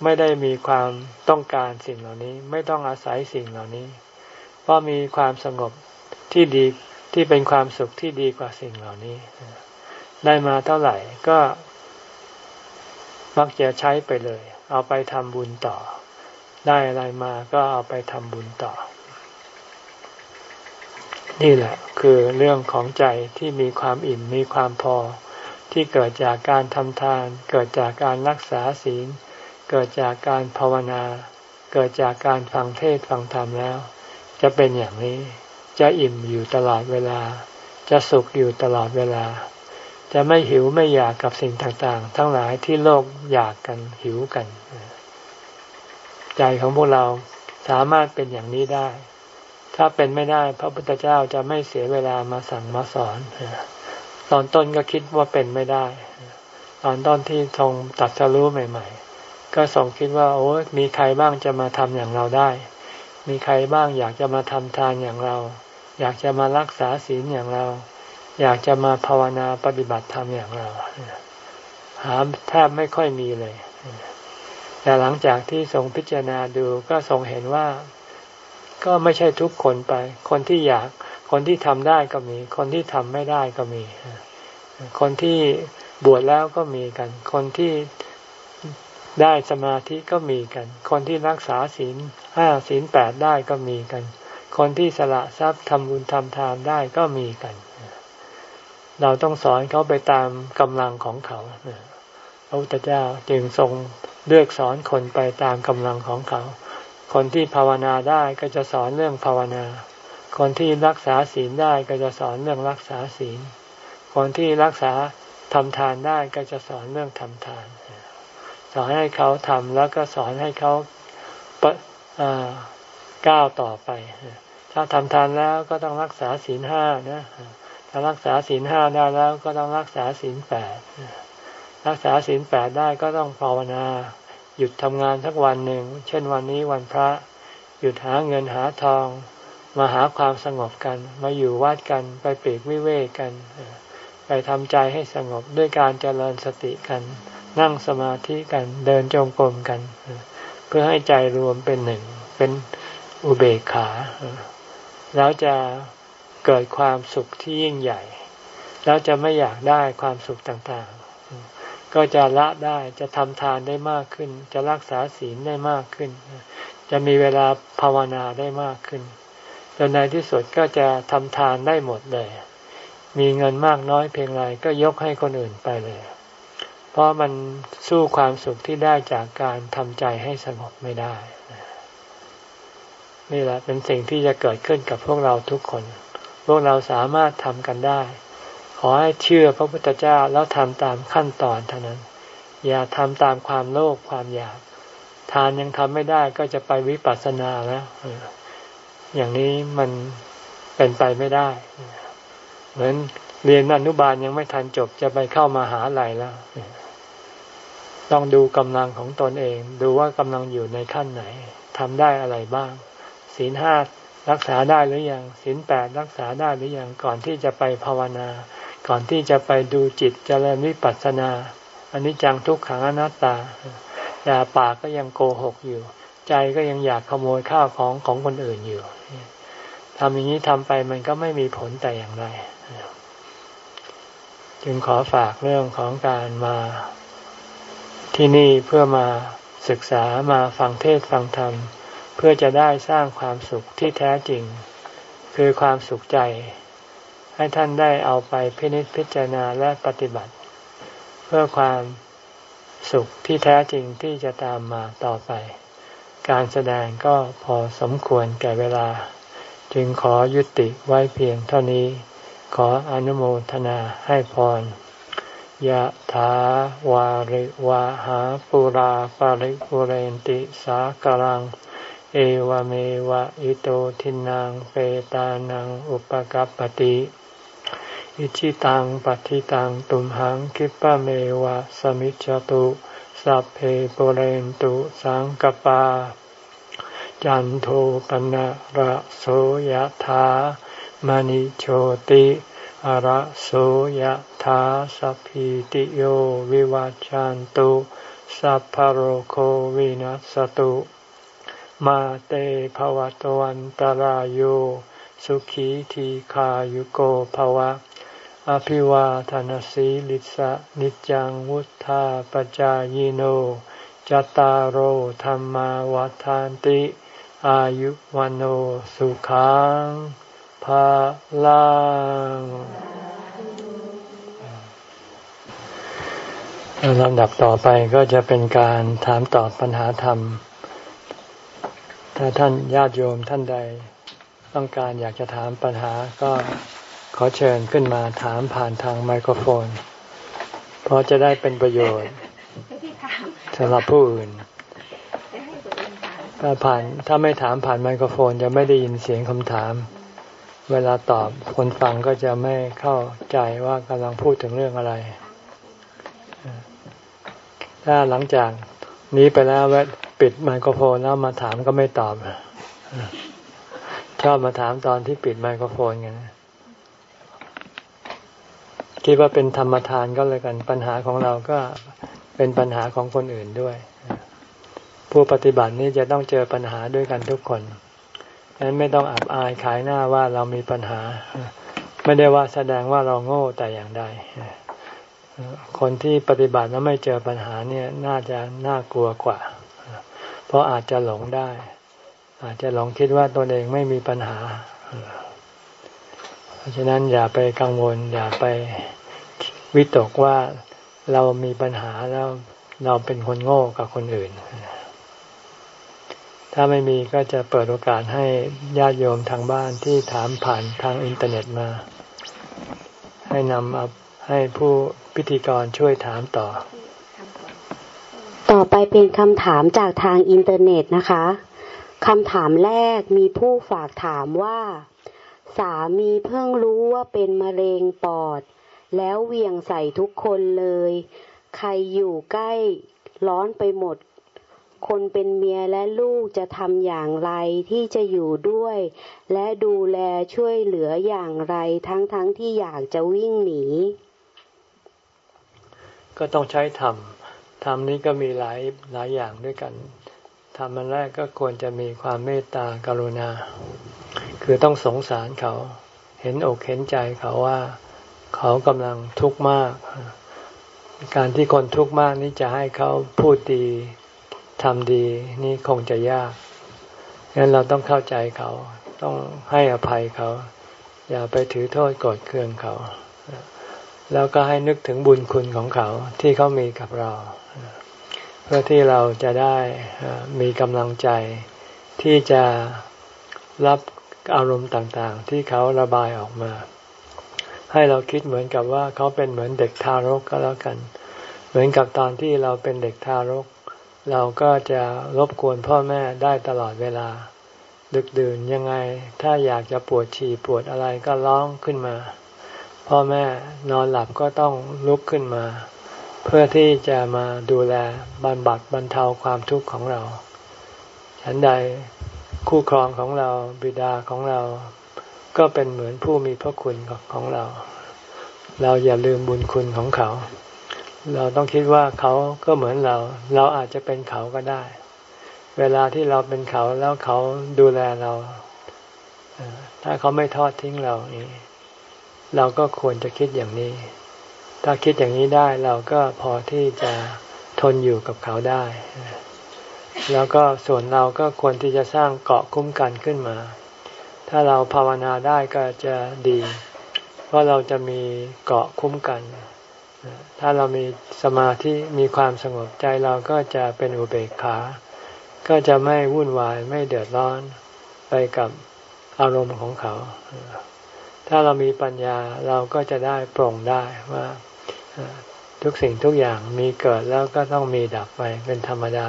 ไม่ได้มีความต้องการสิ่งเหล่านี้ ไม่ต้องอาศัยสิ่งเหล่านี้ เพราะมีความสงบที่ดีที่เป็นความสุขที่ดีกว่าสิ่งเหล่านี้ ได้มาเท่าไหร่ก็ มักจะใช้ไปเลย เอาไปทำบุญต่อ ได้อะไรมาก็เอาไปทำบุญต่อ นี่แหละ คือเรื่องของใจที่มีความอิ่มมีความพอ ที่เกิดจากการทำทาน เกิดจากการรักษาศีล เกิดจากการภาวนา เกิดจากการฟังเทศฟังธรรมแล้ว จะเป็นอย่างนี้จะอิ่มอยู่ตลอดเวลา จะสุขอยู่ตลอดเวลา จะไม่หิวไม่อยากกับสิ่งต่างๆ ทั้งหลายที่โลกอยากกันหิวกัน ใจของพวกเราสามารถเป็นอย่างนี้ได้ ถ้าเป็นไม่ได้ พระพุทธเจ้าจะไม่เสียเวลามาสั่งมาสอนตอนต้นก็คิดว่าเป็นไม่ได้ ตอนต้นที่ทรงตัดสรู้ใหม่ๆ ก็ทรงคิดว่าโอ้มีใครบ้างจะมาทำอย่างเราได้ มีใครบ้างอยากจะมาทำทานอย่างเรา อยากจะมารักษาศีลอย่างเรา อยากจะมาภาวนาปฏิบัติธรรมอย่างเรา หาแทบไม่ค่อยมีเลย แต่หลังจากที่ทรงพิจารณาดูก็ทรงเห็นว่าก็ไม่ใช่ทุกคนไป คนที่อยาก คนที่ทำได้ก็มี คนที่ทำไม่ได้ก็มี คนที่บวชแล้วก็มีกัน คนที่ ได้สมาธิก็มีกัน คนที่รักษาศีลห้าศีลแปดได้ก็มีกัน คนที่สละทรัพย์ทำบุญทำทานได้ก็มีกัน เราต้องสอนเขาไปตามกำลังของเขาพระพุทธเจ้าจึงทรงเลือกสอนคนไปตามกำลังของเขา คนที่ภาวนาได้ก็จะสอนเรื่องภาวนา คนที่รักษาศีลได้ก็จะสอนเรื่องรักษาศีล คนที่รักษาทำทานได้ก็จะสอนเรื่องทำทาน สอนให้เขาทำแล้วก็สอนให้เขาก้าวต่อไป ถ้าทำทานแล้วก็ต้องรักษาศีลห้านะถ้ารักษาศีลห้าได้แล้วก็ต้องรักษาศีลแปดรักษาศีลแปดได้ก็ต้องภาวนาหยุดทำงานสักวันหนึ่ง เช่นวันนี้วันพระ หยุดหาเงินหาทอง มาหาความสงบกัน มาอยู่วัดกันไปเปีกวิเวกกัน ไปทำใจให้สงบด้วยการเจริญสติกัน นั่งสมาธิกันเดินจงกรมกัน เพื่อให้ใจรวมเป็นหนึ่ง เป็นอุเบกขา แล้วจะเกิดความสุขที่ยิ่งใหญ่ แล้วจะไม่อยากได้ความสุขต่างๆ ก็จะละได้จะทำทานได้มากขึ้น จะรักษาศีลได้มากขึ้น จะมีเวลาภาวนาได้มากขึ้นจนในที่สุดก็จะทำทานได้หมดเลย มีเงินมากน้อยเพียงไรก็ยกให้คนอื่นไปเลย เพราะมันสู้ความสุขที่ได้จากการทำใจให้สงบไม่ได้ นี่แหละเป็นสิ่งที่จะเกิดขึ้นกับพวกเราทุกคน พวกเราสามารถทำกันได้ ขอให้เชื่อพระพุทธเจ้าแล้วทำตามขั้นตอนเท่านั้น อย่าทำตามความโลภความอยาก ทานยังทำไม่ได้ก็จะไปวิปัสสนาแล้วอย่างนี้มันเป็นไปไม่ได้ เหมือน เรียนอนุบาลยังไม่ทันจบจะไปเข้ามาหาลัยแล้ว ต้องดูกำลังของตนเอง ดูว่ากำลังอยู่ในขั้นไหนทำได้อะไรบ้าง ศีลห้ารักษาได้หรือยังศีลแปดรักษาได้หรือยังก่อนที่จะไปภาวนา ก่อนที่จะไปดูจิตจเจริญวิปัสสนาอันนี้จังทุกขังอนัตตาแต่ปากก็ยังโกหกอยู่ ใจก็ยังอยากขโมยข้าวของของคนอื่นอยู่ทำอย่างนี้ทำไปมันก็ไม่มีผลแต่อย่างไร จึงขอฝากเรื่องของการมาที่นี่เพื่อมาศึกษามาฟังเทศฟังธรรม เพื่อจะได้สร้างความสุขที่แท้จริง คือความสุขใจ ให้ท่านได้เอาไปพินิจพิจารณาและปฏิบัติ เพื่อความสุขที่แท้จริงที่จะตามมาต่อไป การแสดงก็พอสมควรแก่เวลา จึงขอยุติไว้เพียงเท่านี้ ขออนุโมทนาให้พรยะถาวาริวะหาปุราปาริปุเรนติสากลัง เอวเมวะอิโตทินังเปตานังอุปกัปติ อิชิตังปฏิตังตุมหังคิปะเมวะสมิจจตุสัพเพปุเรนตุสังกปา จันโทปนะระโสยะถา มณิโชติอระโสยถาสัพพิติโยวิวัจจันตุสัพพโรโควินัสตุ มาเตภวตวันตารโยสุขีทีขายุโกภวะ อภิวาทานสีลิสะนิจังวุธาปจายโนจตารโหธรรมาวาทานติ อายุวันโอสุขัง ภาลังลำดับต่อไปก็จะเป็นการถามตอบปัญหาธรรม ถ้าท่านญาติโยมท่านใด ต้องการอยากจะถามปัญหาก็ขอเชิญขึ้นมาถามผ่านทางไมโครโฟน เพราะจะได้เป็นประโยชน์สำหรับผู้อื่นถ้าผ่านถ้าไม่ถามผ่านไมโครโฟนจะไม่ได้ยินเสียงคำถาม เวลาตอบคนฟังก็จะไม่เข้าใจว่ากำลังพูดถึงเรื่องอะไร ถ้าหลังจากนี้ไปแล้วแวปิดไมโครโฟนแล้วมาถามก็ไม่ตอบ ชอบมาถามตอนที่ปิดไมโครโฟนกันคิดว่าเป็นธรรมทานก็เลยกัน ปัญหาของเราก็เป็นปัญหาของคนอื่นด้วย ผู้ปฏิบัตินี้จะต้องเจอปัญหาด้วยกันทุกคน นั้นไม่ต้องอับอายขายหน้าว่าเรามีปัญหา ไม่ได้ว่าแสดงว่าเราโง่แต่อย่างใดคนที่ปฏิบัติแล้วไม่เจอปัญหาเนี่ยน่าจะน่ากลัวกว่า เพราะอาจจะหลงได้ อาจจะหลงคิดว่าตนเองไม่มีปัญหา เพราะฉะนั้นอย่าไปกังวล อย่าไปวิตกว่าเรามีปัญหาแล้วเราเป็นคนโง่กับคนอื่น ถ้าไม่มีก็จะเปิดโอกาสให้ญาติโยมทางบ้านที่ถามผ่านทางอินเทอร์เน็ตมา ให้นำเอาให้ผู้พิธีกรช่วยถามต่อ ต่อไปเป็นคำถามจากทางอินเทอร์เน็ตนะคะคำถามแรกมีผู้ฝากถามว่า สามีเพิ่งรู้ว่าเป็นมะเร็งปอด แล้วเวียงใส่ทุกคนเลย ใครอยู่ใกล้ร้อนไปหมด คนเป็นเมียและลูกจะทำอย่างไรที่จะอยู่ด้วย และดูแลช่วยเหลืออย่างไรทั้งๆทที่อยากจะวิ่งหนี ก็ต้องใช้ธรรมธรรมนี้ก็มีหลายหลายอย่างด้วยกันธรรมอันแรกก็ควรจะมีความเมตตากรุณา คือต้องสงสารเขา เห็นอกเห็นใจเขาว่าเขากำลังทุกข์มาก การที่คนทุกข์มากนี้จะให้เขาพูดดี ทำดีนี่คงจะยากงั้นเราต้องเข้าใจเขา ต้องให้อภัยเขา อย่าไปถือโทษโกรธเคืองเขา แล้วก็ให้นึกถึงบุญคุณของเขาที่เขามีกับเรา เพื่อที่เราจะได้มีกำลังใจที่จะรับอารมณ์ต่างๆ ที่เขาระบายออกมา ให้เราคิดเหมือนกับว่าเขาเป็นเหมือนเด็กทารกก็แล้วกัน เหมือนกับตอนที่เราเป็นเด็กทารก เราก็จะรบกวนพ่อแม่ได้ตลอดเวลา ดึกดื่นยังไง ถ้าอยากจะปวดฉี่ปวดอะไรก็ร้องขึ้นมา พ่อแม่นอนหลับก็ต้องลุกขึ้นมา เพื่อที่จะมาดูแลบรรบัดบรรเทาความทุกข์ของเรา ฉันใดคู่ครองของเราบิดาของเรา ก็เป็นเหมือนผู้มีพระคุณของเรา เราอย่าลืมบุญคุณของเขา เราต้องคิดว่าเขาก็เหมือนเรา เราอาจจะเป็นเขาก็ได้ เวลาที่เราเป็นเขาแล้วเขาดูแลเราถ้าเขาไม่ทอดทิ้งเรานี่เราก็ควรจะคิดอย่างนี้ ถ้าคิดอย่างนี้ได้เราก็พอที่จะทนอยู่กับเขาได้ แล้วก็ส่วนเราก็ควรที่จะสร้างเกาะคุ้มกันขึ้นมา ถ้าเราภาวนาได้ก็จะดี เพราะเราจะมีเกาะคุ้มกัน ถ้าเรามีสมาธิมีความสงบใจเราก็จะเป็นอุเบกขา ก็จะไม่วุ่นวายไม่เดือดร้อนไปกับอารมณ์ของเขา ถ้าเรามีปัญญาเราก็จะได้ปร่งได้ว่าทุกสิ่งทุกอย่างมีเกิดแล้วก็ต้องมีดับไปเป็นธรรมดา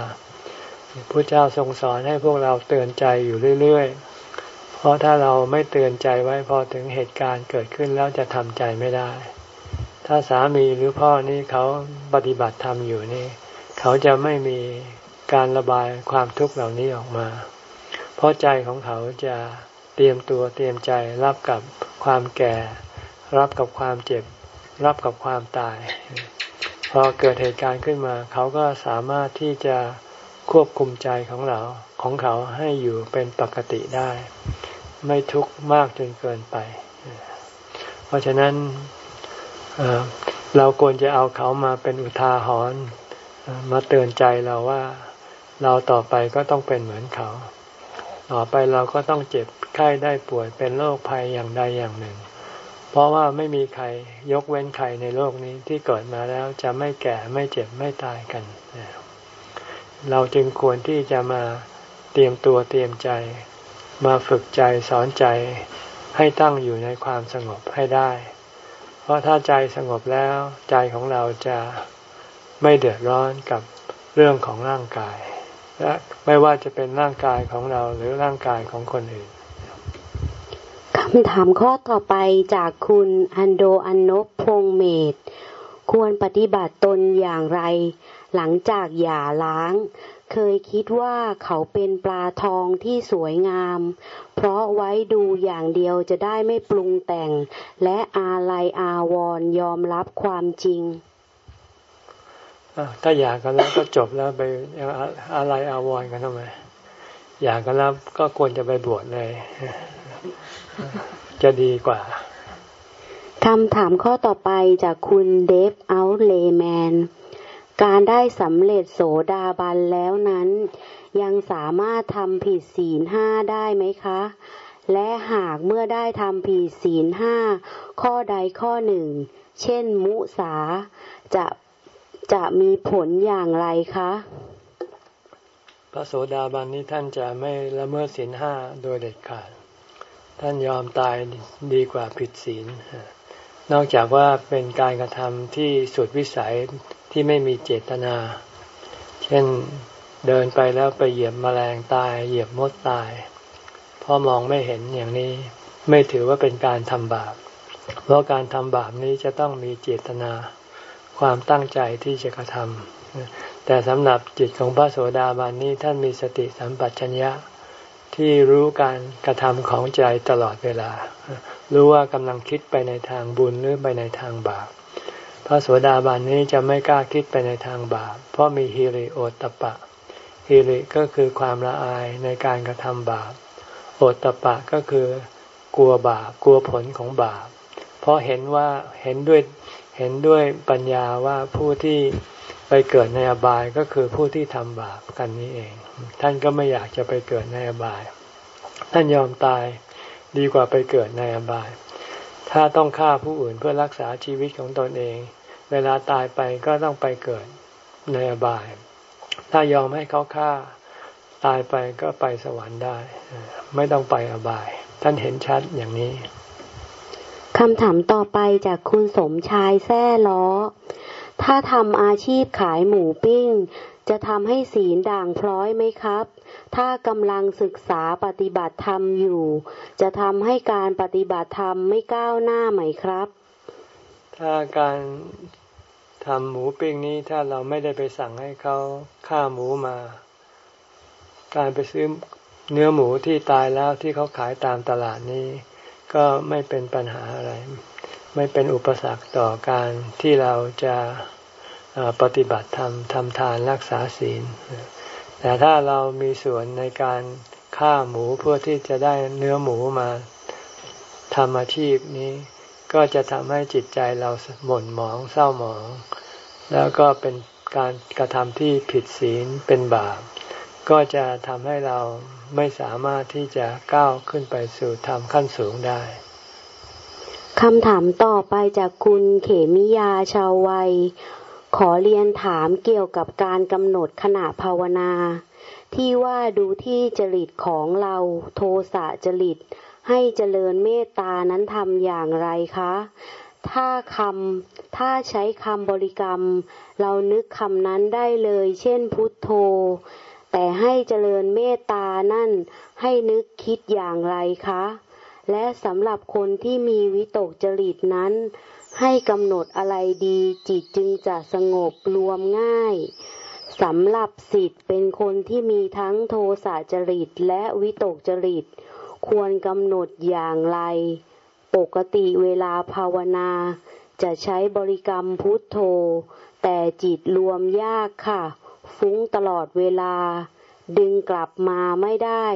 พระเจ้าทรงสอนให้พวกเราเตือนใจอยู่เรื่อยๆ เพราะถ้าเราไม่เตือนใจไว้พอถึงเหตุการณ์เกิดขึ้นแล้วจะทำใจไม่ได้ ถ้าสามีหรือพ่อนี่เขาปฏิบัติธรรมอยู่นี่ เขาจะไม่มีการระบายความทุกข์เหล่านี้ออกมา เพราะใจของเขาจะเตรียมตัวเตรียมใจรับกับความแก่ รับกับความเจ็บ รับกับความตาย พอเกิดเหตุการณ์ขึ้นมา เขาก็สามารถที่จะควบคุมใจของเราของเขาให้อยู่เป็นปกติได้ ไม่ทุกข์มากจนเกินไป เพราะฉะนั้น เราควรจะเอาเขามาเป็นอุทาหรณ์มาเตือนใจเราว่า เราต่อไปก็ต้องเป็นเหมือนเขา ต่อไปเราก็ต้องเจ็บไข้ได้ป่วยเป็นโรคภัยอย่างใดอย่างหนึ่ง เพราะว่าไม่มีใครยกเว้นใครในโลกนี้ที่เกิดมาแล้วจะไม่แก่ไม่เจ็บไม่ตายกัน เราจึงควรที่จะมาเตรียมตัวเตรียมใจ มาฝึกใจสอนใจให้ตั้งอยู่ในความสงบให้ได้ ราะถ้าใจสงบแล้ว ใจของเราจะไม่เดือดร้อนกับเรื่องของร่างกาย และไม่ว่าจะเป็นร่างกายของเราหรือร่างกายของคนอื่นคำถามข้อต่อไปจากคุณอันโดอันนบพงเมธควรปฏิบัติตนอย่างไร หลังจากหย่าล้าง เคยคิดว่าเขาเป็นปลาทองที่สวยงาม เพราะไว้ดูอย่างเดียวจะได้ไม่ปรุงแต่ง และอาลัยอาวรยอมรับความจริง ถ้าอยากกันแล้วก็จบแล้วไปอะไรอาวรกันทำไม อยากกันแล้วก็ควรจะไปบวชเลย จะดีกว่าคำถามข้อต่อไปจากคุณเดฟอัลเลแมน การได้สำเร็จโสดาบันแล้วนั้น ยังสามารถทำผิดศีลห้าได้ไหมคะ และหากเมื่อได้ทำผิดศีลห้าข้อใดข้อหนึ่ง เช่นมุสาจะจะมีผลอย่างไรคะพระโสดาบันนี้ท่านจะไม่ละเมิดศีลห้าโดยเด็ดขาด ท่านยอมตายดีกว่าผิดศีล นอกจากว่าเป็นการกระทำที่สุดวิสัย ที่ไม่มีเจตนา เช่นเดินไปแล้วไปเหยียบมแมลงตาย เหยียบมดตายเพราะมองไม่เห็นอย่างนี้ไม่ถือว่าเป็นการทำบาป เพราะการทำบาปนี้จะต้องมีเจตนา ความตั้งใจที่จะกระทำแต่สำหรับจิตของพระโสดาบันนี้ท่านมีสติสัมปชัญญะที่รู้การกระทำของใจตลอดเวลา รู้ว่ากำลังคิดไปในทางบุญหรือไปในทางบาป ระโสดาบันนี้จะไม่กล้าคิดไปในทางบาป เพราะมีฮิริโอตตปะฮิริก็คือความละอายในการกระทำบาป โอตตปะก็คือกลัวบาปกลัวผลของบาป เพราะเห็นว่าเห็นด้วยเห็นด้วยปัญญาว่าผู้ที่ไปเกิดในอบายก็คือผู้ที่ทำบาปกันนี้เอง ท่านก็ไม่อยากจะไปเกิดในอบาย ท่านยอมตายดีกว่าไปเกิดในอบาย ถ้าต้องฆ่าผู้อื่นเพื่อรักษาชีวิตของตนเอง เวลาตายไปก็ต้องไปเกิดในอบาย ถ้ายอมให้เขาฆ่าตายไปก็ไปสวรรค์ได้ ไม่ต้องไปอบาย ท่านเห็นชัดอย่างนี้คำถามต่อไปจากคุณสมชายแท้ล้อ ถ้าทำอาชีพขายหมูปิ้ง จะทำให้ศีลด่างพร้อยไหมครับ ถ้ากำลังศึกษาปฏิบัติธรรมอยู่ จะทำให้การปฏิบัติธรรมไม่ก้าวหน้าไหมครับ ถ้าการ ทำหมูปิ้งนี้ถ้าเราไม่ได้ไปสั่งให้เขาฆ่าหมูมา การไปซื้อเนื้อหมูที่ตายแล้วที่เขาขายตามตลาดนี้ ก็ไม่เป็นปัญหาอะไร ไม่เป็นอุปสรรคต่อการที่เราจะปฏิบัติธรรมทำทานรักษาศีล แต่ถ้าเรามีส่วนในการฆ่าหมูเพื่อที่จะได้เนื้อหมูมาทำอาชีพนี้ ก็จะทำให้จิตใจเราหม่นหมองเศร้าหมอง แล้วก็เป็นการกระทำที่ผิดศีลเป็นบาป ก็จะทำให้เราไม่สามารถที่จะก้าวขึ้นไปสู่ธรรมขั้นสูงได้คำถามต่อไปจากคุณเขมิยาชาววัย ขอเรียนถามเกี่ยวกับการกำหนดขณะภาวนา ที่ว่าดูที่จริตของเราโทสะจริต ให้เจริญเมตตานั้นทำอย่างไรคะ ถ้าคำถ้าใช้คำบริกรรม เรานึกคำนั้นได้เลย เช่นพุทโธ แต่ให้เจริญเมตตานั่นให้นึกคิดอย่างไรคะ และสำหรับคนที่มีวิตกจริตนั้น ให้กำหนดอะไรดีจิตจึงจะสงบรวมง่ายสำหรับสิทธิ์เป็นคนที่มีทั้งโทสะจริตและวิตกจริต ควรกำหนดอย่างไร ปกติเวลาภาวนา จะใช้บริกรรมพุทโธ แต่จิตรวมยากค่ะ ฟุ้งตลอดเวลา ดึงกลับมาไม่ได้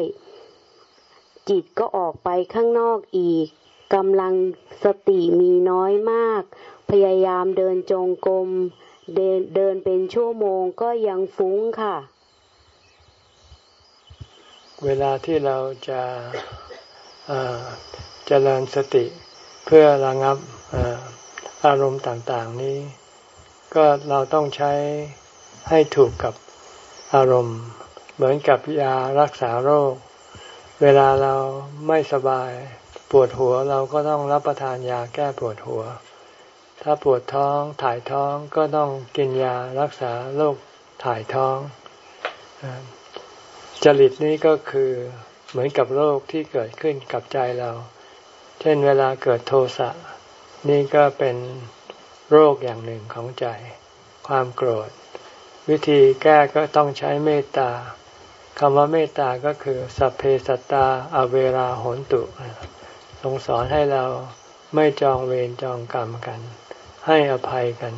จิตก็ออกไปข้างนอกอีกกำลังสติมีน้อยมาก พยายามเดินจงกรมเดินเดินเป็นชั่วโมงก็ยังฟุ้งค่ะ เวลาที่เราจะเจริญสติเพื่อระงับอารมณ์ต่างๆนี้ ก็เราต้องใช้ให้ถูกกับอารมณ์ เหมือนกับยารักษาโรค เวลาเราไม่สบายปวดหัวเราก็ต้องรับประทานยาแก้ปวดหัว ถ้าปวดท้องถ่ายท้องก็ต้องกินยารักษาโรคถ่ายท้อง จริตนี้ก็คือเหมือนกับโรคที่เกิดขึ้นกับใจเรา เช่นเวลาเกิดโทสะนี่ก็เป็นโรคอย่างหนึ่งของใจ ความโกรธ วิธีแก้ก็ต้องใช้เมตตาคำว่าเมตตาก็คือ สัพเพสัตตาอเวราโหนตุทรงสอนให้เราไม่จองเวรจองกรรมกัน ให้อภัยกัน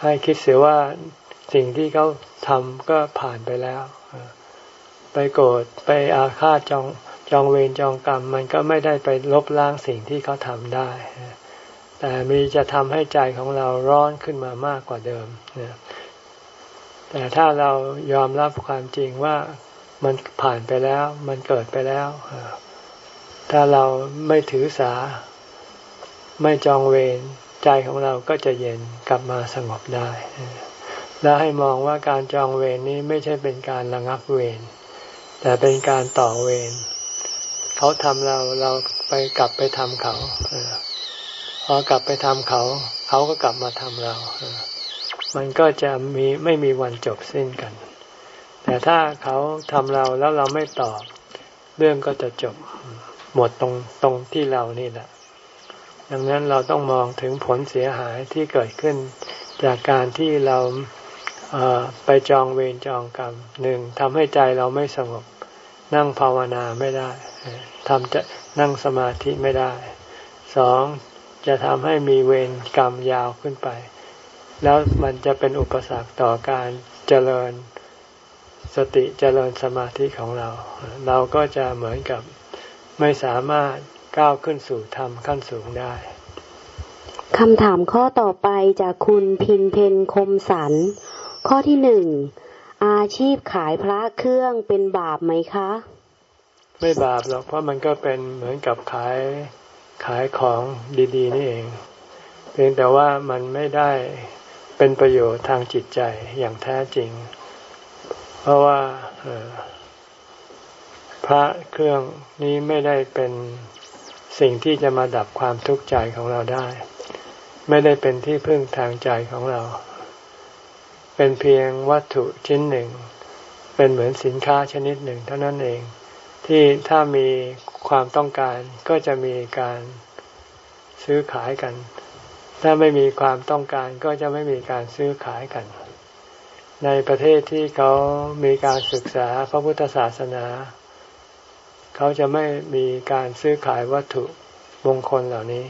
ให้คิดเสียว่าสิ่งที่เขาทำก็ผ่านไปแล้ว ไปโกรธไปอาฆาตจองจองเวรจองกรรม มันก็ไม่ได้ไปลบล้างสิ่งที่เขาทำได้ แต่มีจะทำให้ใจของเราร้อนขึ้นมามากกว่าเดิมแต่ถ้าเรายอมรับความจริงว่ามันผ่านไปแล้ว มันเกิดไปแล้ว ถ้าเราไม่ถือสา ไม่จองเวรใจของเราก็จะเย็นกลับมาสงบได้ แล้วให้มองว่าการจองเวรนี้ไม่ใช่เป็นการระงับเวร แต่เป็นการต่อเวรเขาทำเราเราไปกลับไปทำเขาพอกลับไปทำเขา เขาก็กลับมาทำเรา มันก็จะมีไม่มีวันจบสิ้นกัน แต่ถ้าเขาทำเราแล้วเราไม่ตอบ เรื่องก็จะจบหมดตรงตรงที่เรานี่แหละ ดังนั้นเราต้องมองถึงผลเสียหายที่เกิดขึ้น จากการที่เราไปจองเวรจองกรรมหนึ่งทำให้ใจเราไม่สงบ นั่งภาวนาไม่ได้ทำจะนั่งสมาธิไม่ได้สองจะทำให้มีเวรกรรมยาวขึ้นไป แล้วมันจะเป็นอุปสรรคต่อการเจริญสติเจริญสมาธิของเรา เราก็จะเหมือนกับไม่สามารถก้าวขึ้นสู่ธรรมขั้นสูงได้คำถามข้อต่อไปจากคุณพินเพนคมสัน ข้อที่หนึ่ง อาชีพขายพระเครื่องเป็นบาปไหมคะ ไม่บาปหรอกเพราะมันก็เป็นเหมือนกับขายขายของดีๆ นี่เอง เพียงแต่ว่ามันไม่ได้เป็นประโยชน์ทางจิตใจอย่างแท้จริง เพราะว่าพระเครื่องนี้ไม่ได้เป็นสิ่งที่จะมาดับความทุกข์ใจของเราได้ ไม่ได้เป็นที่พึ่งทางใจของเรา เป็นเพียงวัตถุชิ้นหนึ่ง เป็นเหมือนสินค้าชนิดหนึ่งเท่านั้นเอง ที่ถ้ามีความต้องการก็จะมีการซื้อขายกัน ถ้าไม่มีความต้องการก็จะไม่มีการซื้อขายกัน ในประเทศที่เขามีการศึกษาพระพุทธศาสนา เขาจะไม่มีการซื้อขายวัตถุมงคลเหล่านี้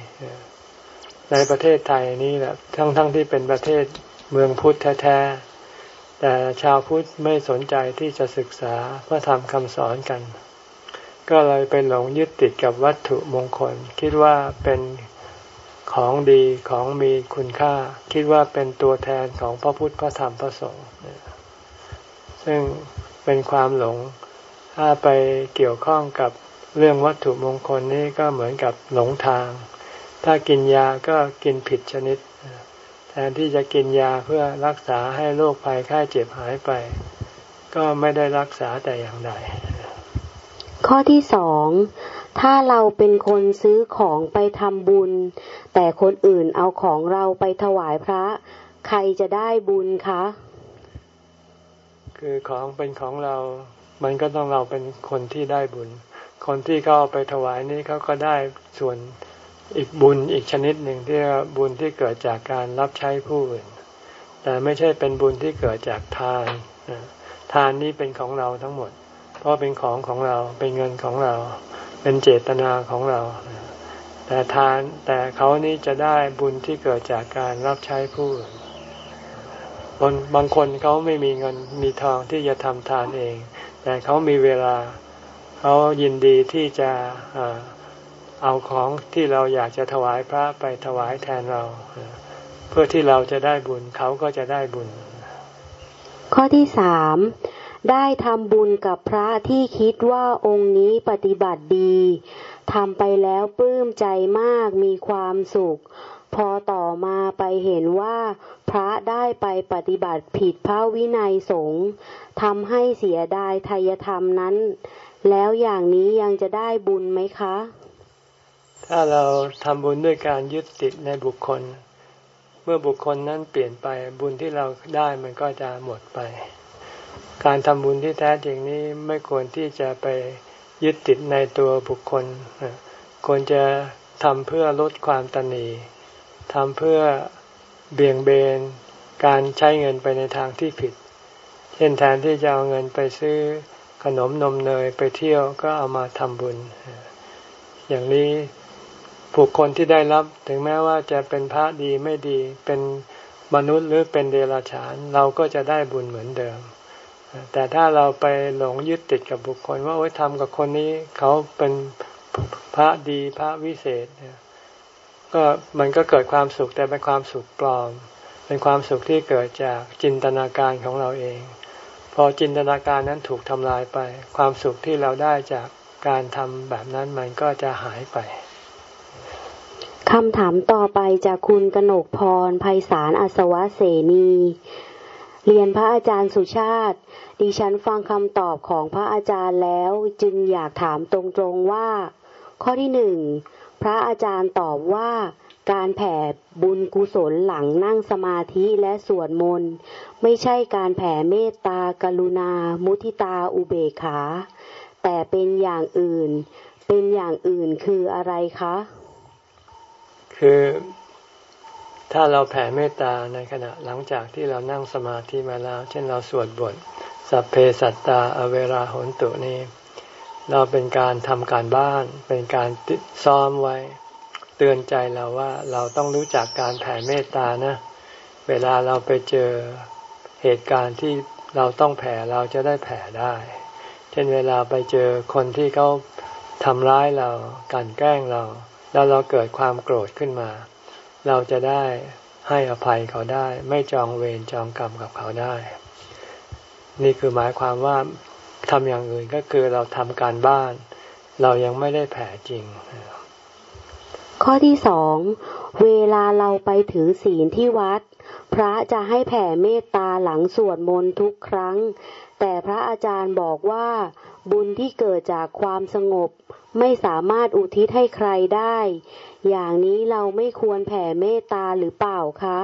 ในประเทศไทยนี้แหละทั้งๆทที่เป็นประเทศ เมืองพุทธแท้ๆแต่ชาวพุทธไม่สนใจที่จะศึกษาพระธรรมคำสอนกัน ก็เลยไปหลงยึดติดกับวัตถุมงคล คิดว่าเป็นของดีของมีคุณค่า คิดว่าเป็นตัวแทนของพระพุทธพระธรรมพระสงฆ์ซึ่งเป็นความหลงถ้าไปเกี่ยวข้องกับเรื่องวัตถุมงคลนี้ก็เหมือนกับหลงทาง ถ้ากินยาก็กินผิดชนิด แทนที่จะกินยาเพื่อรักษาให้โรคภัยไข้เจ็บหายไป ก็ไม่ได้รักษาแต่อย่างใด ข้อที่สองถ้าเราเป็นคนซื้อของไปทำบุญ แต่คนอื่นเอาของเราไปถวายพระ ใครจะได้บุญคะ คือของเป็นของเรา มันก็ต้องเราเป็นคนที่ได้บุญ คนที่เขาเอาไปถวายนี้เขาก็ได้ส่วน อีกบุญอีกชนิดหนึ่งที่บุญที่เกิดจากการรับใช้ผู้อื่น แต่ไม่ใช่เป็นบุญที่เกิดจากทานทานนี้เป็นของเราทั้งหมด เพราะเป็นของของเราเป็นเงินของเรา เป็นเจตนาของเรา แต่ทานแต่เขานี้จะได้บุญที่เกิดจากการรับใช้ผู้อื่นบางบางคนเขาไม่มีเงินมีทองที่จะทำทานเอง แต่เขามีเวลาเขายินดีที่จะ เอาของที่เราอยากจะถวายพระไปถวายแทนเรา เพื่อที่เราจะได้บุญเขาก็จะได้บุญ ข้อที่สามได้ทำบุญกับพระที่คิดว่าองค์นี้ปฏิบัติดีทำไปแล้วปลื้มใจมากมีความสุข พอต่อมาไปเห็นว่าพระได้ไปปฏิบัติผิดพระวินัยสงฆ์ทำให้เสียดายทายธรรมนั้น แล้วอย่างนี้ยังจะได้บุญไหมคะ ถ้าเราทำบุญด้วยการยึดติดในบุคคล เมื่อบุคคลนั้นเปลี่ยนไปบุญที่เราได้มันก็จะหมดไป การทำบุญที่แท้จริงนี้ไม่ควรที่จะไปยึดติดในตัวบุคคล ควรจะทำเพื่อลดความตนีทำเพื่อเบี่ยงเบนการใช้เงินไปในทางที่ผิด เช่นแทนที่จะเอาเงินไปซื้อขนมนมเนยไปเที่ยวก็เอามาทำบุญ อย่างนี้ ผู้คนที่ได้รับถึงแม้ว่าจะเป็นพระดีไม่ดี เป็นมนุษย์หรือเป็นเดรัจฉาน เราก็จะได้บุญเหมือนเดิม แต่ถ้าเราไปหลงยึดติดกับบุคคล ว่าโอ้ยทำกับคนนี้เขาเป็นพระดีพระวิเศษก็มันก็เกิดความสุขแต่เป็นความสุขปลอม เป็นความสุขที่เกิดจากจินตนาการของเราเอง พอจินตนาการนั้นถูกทำลายไป ความสุขที่เราได้จากการทำแบบนั้นมันก็จะหายไป คำถามต่อไปจากคุณกนกพรภัยสารอสวะเสนี เรียนพระอาจารย์สุชาติ ดิฉันฟังคำตอบของพระอาจารย์แล้ว จึงอยากถามตรงๆว่า ข้อที่หนึ่งพระอาจารย์ตอบว่าการแผ่บุญกุศลหลังนั่งสมาธิและสวดมนต์ไม่ใช่การแผ่เมตตากรุณา มุทิตาอุเบกขา แต่เป็นอย่างอื่น เป็นอย่างอื่นคืออะไรคะ คือถ้าเราแผ่เมตตาในขณะหลังจากที่เรานั่งสมาธิมาแล้ว เช่นเราสวดบท สัพเพสัตตาอเวราหนตุนี้ เราเป็นการทำการบ้าน เป็นการซ้อมไว้ เตือนใจเราว่าเราต้องรู้จักการแผ่เมตตานะ เวลาเราไปเจอเหตุการณ์ที่เราต้องแผ่เราจะได้แผ่ได้ เช่นเวลาไปเจอคนที่เขาทำร้ายเรากันแกล้งเรา แล้วเราเกิดความโกรธขึ้นมา เราจะได้ให้อภัยเขาได้ ไม่จองเวรจองกรรมกับเขาได้ นี่คือหมายความว่าทำอย่างอื่นก็คือเราทำการบ้าน เรายังไม่ได้แผ่จริง ข้อที่สองเวลาเราไปถือศีลที่วัด พระจะให้แผ่เมตตาหลังสวดมนต์ทุกครั้ง แต่พระอาจารย์บอกว่า บุญที่เกิดจากความสงบ ไม่สามารถอุทิศให้ใครได้ อย่างนี้เราไม่ควรแผ่เมตตาหรือเปล่าคะ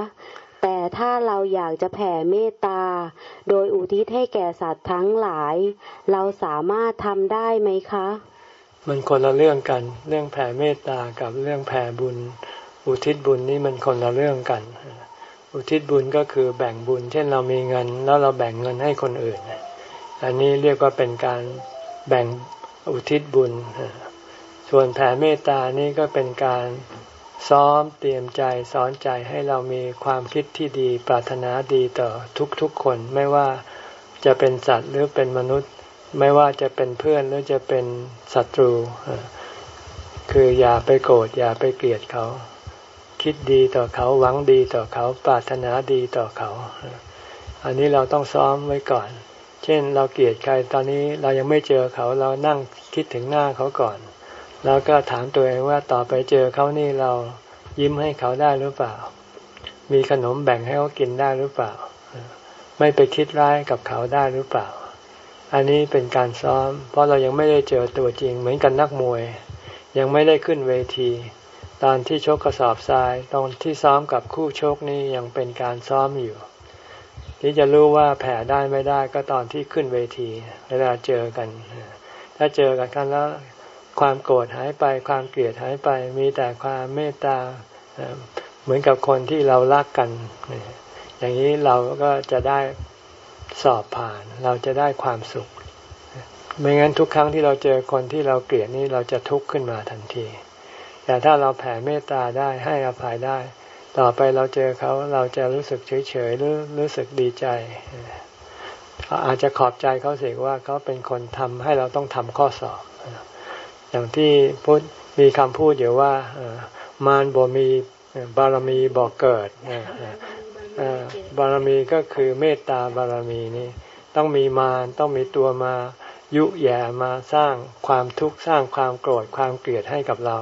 แต่ถ้าเราอยากจะแผ่เมตตา โดยอุทิศให้แก่สัตว์ทั้งหลาย เราสามารถทำได้ไหมคะ มันคนละเรื่องกัน เรื่องแผ่เมตตากับเรื่องแผ่บุญ อุทิศบุญนี่มันคนละเรื่องกัน อุทิศบุญก็คือแบ่งบุญ เช่นเรามีเงิน แล้วเราแบ่งเงินให้คนอื่น อันนี้เรียกว่าเป็นการแบ่งอุทิศบุญ ส่วนแผ่เมตตานี่ก็เป็นการซ้อมเตรียมใจสอนใจให้เรามีความคิดที่ดี ปรารถนาดีต่อทุกๆคนไม่ว่าจะเป็นสัตว์หรือเป็นมนุษย์ ไม่ว่าจะเป็นเพื่อนหรือจะเป็นศัตรู คืออย่าไปโกรธอย่าไปเกลียดเขา คิดดีต่อเขาหวังดีต่อเขา ปรารถนาดีต่อเขา อันนี้เราต้องซ้อมไว้ก่อน ช่นเราเกลียดใครตอนนี้เรายังไม่เจอเขาเรานั่งคิดถึงหน้าเขาก่อน แล้วก็ถามตัวเองว่าต่อไปเจอเขานี่เรายิ้มให้เขาได้หรือเปล่า มีขนมแบ่งให้เขากินได้หรือเปล่า ไม่ไปคิดร้ายกับเขาได้หรือเปล่า อันนี้เป็นการซ้อม เพราะเรายังไม่ได้เจอตัวจริง เหมือนกันนักมวย ยังไม่ได้ขึ้นเวที ตอนที่ชกกระสอบทรายตอนที่ซ้อมกับคู่ชกนี่ยังเป็นการซ้อมอยู่ ที่จะรู้ว่าแผ่ได้ไม่ได้ก็ตอนที่ขึ้นเวที เวลาเจอกัน ถ้าเจอกันแล้ว ความโกรธหายไป ความเกลียดหายไป มีแต่ความเมตตาเหมือนกับคนที่เรารักกัน อย่างนี้เราก็จะได้สอบผ่าน เราจะได้ความสุข ไม่งั้นทุกครั้งที่เราเจอคนที่เราเกลียดนี่เราจะทุกข์ขึ้นมาทันที แต่ถ้าเราแผ่เมตตาได้ให้อภัยได้ ต่อไปเราเจอเขาเราจะรู้สึกเฉยเฉยหรือรู้สึกดีใจอาจจะขอบใจเขาเสียว่าเขาเป็นคนทำให้เราต้องทำข้อสอบ อย่างที่พุทธมีคำพูดอยู่ว่ามารบ่มีบารมีบ่เกิดบารมีก็คือเมตตาบารมีนี่ต้องมีมารต้องมีตัวมายุแย่มาสร้างความทุกข์สร้างความโกรธความเกลียดให้กับเรา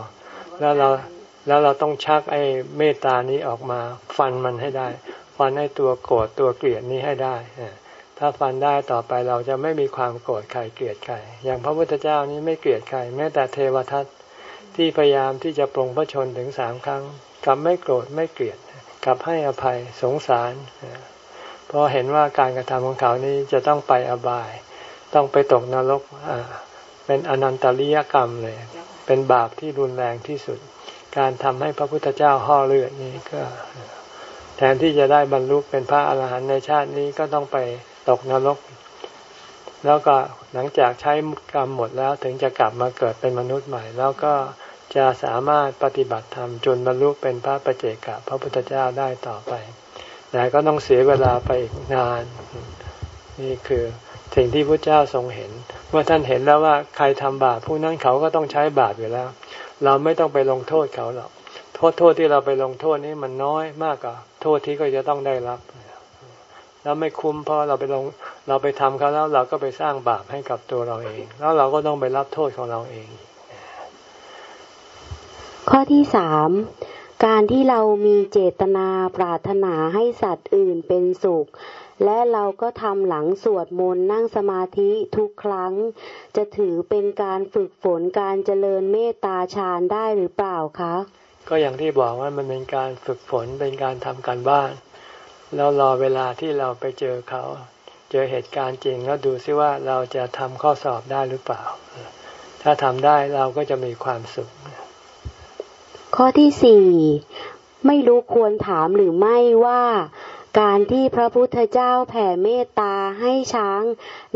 แล้วเรา แล้วเราต้องชักไอ้เมตตานี้ออกมา ฟันมันให้ได้ ฟันให้ตัวโกรธตัวเกลียดนี้ให้ได้ถ้าฟันได้ต่อไปเราจะไม่มีความโกรธใครเกลียดใครอย่างพระพุทธเจ้านี้ไม่เกลียดใครแม้แต่เทวทัตที่พยายามที่จะปรงพระชนถึงสามครั้งกลับไม่โกรธไม่เกลียดกลับให้อภัยสงสารเพราะเห็นว่าการกระทำของเขานี้จะต้องไปอบาย ต้องไปตกนรกเป็นอนันตริยกรรมเลย เป็นบาปที่รุนแรงที่สุด การทำให้พระพุทธเจ้าห่อเลือดนี้ก็แทนที่จะได้บรรลุเป็นพระอรหันต์ในชาตินี้ก็ต้องไปตกนรก แล้วก็หลังจากใช้กรรมหมดแล้วถึงจะกลับมาเกิดเป็นมนุษย์ใหม่ แล้วก็จะสามารถปฏิบัติธรรมจนบรรลุเป็นพระประเจกับพระพุทธเจ้าได้ต่อไป แต่ก็ต้องเสียเวลาไปอีกนาน นี่คือสิ่งที่พระเจ้าทรงเห็น เมื่อท่านเห็นแล้วว่าใครทำบาปผู้นั้นเขาก็ต้องใช้บาปอยู่แล้ว เราไม่ต้องไปลงโทษเขาหรอกโทษโทษที่เราไปลงโทษนี้มันน้อยมากกว่าโทษที่ก็จะต้องได้รับ แล้วไม่คุ้มเพราะเราไปลงเราไปทำเขาแล้วเราก็ไปสร้างบาปให้กับตัวเราเอง แล้วเราก็ต้องไปรับโทษของเราเอง ข้อที่สามการที่เรามีเจตนาปรารถนาให้สัตว์อื่นเป็นสุข และเราก็ทำหลังสวดมนต์นั่งสมาธิทุกครั้ง จะถือเป็นการฝึกฝนการเจริญเมตตาฌานได้หรือเปล่าคะ ก็อย่างที่บอกว่ามันเป็นการฝึกฝนเป็นการทำการบ้าน แล้วรอเวลาที่เราไปเจอเขา เจอเหตุการณ์จริงแล้วดูซิว่าเราจะทำข้อสอบได้หรือเปล่า ถ้าทำได้เราก็จะมีความสุข ข้อที่สี่ไม่รู้ควรถามหรือไม่ว่า การที่พระพุทธเจ้าแผ่เมตตาให้ช้าง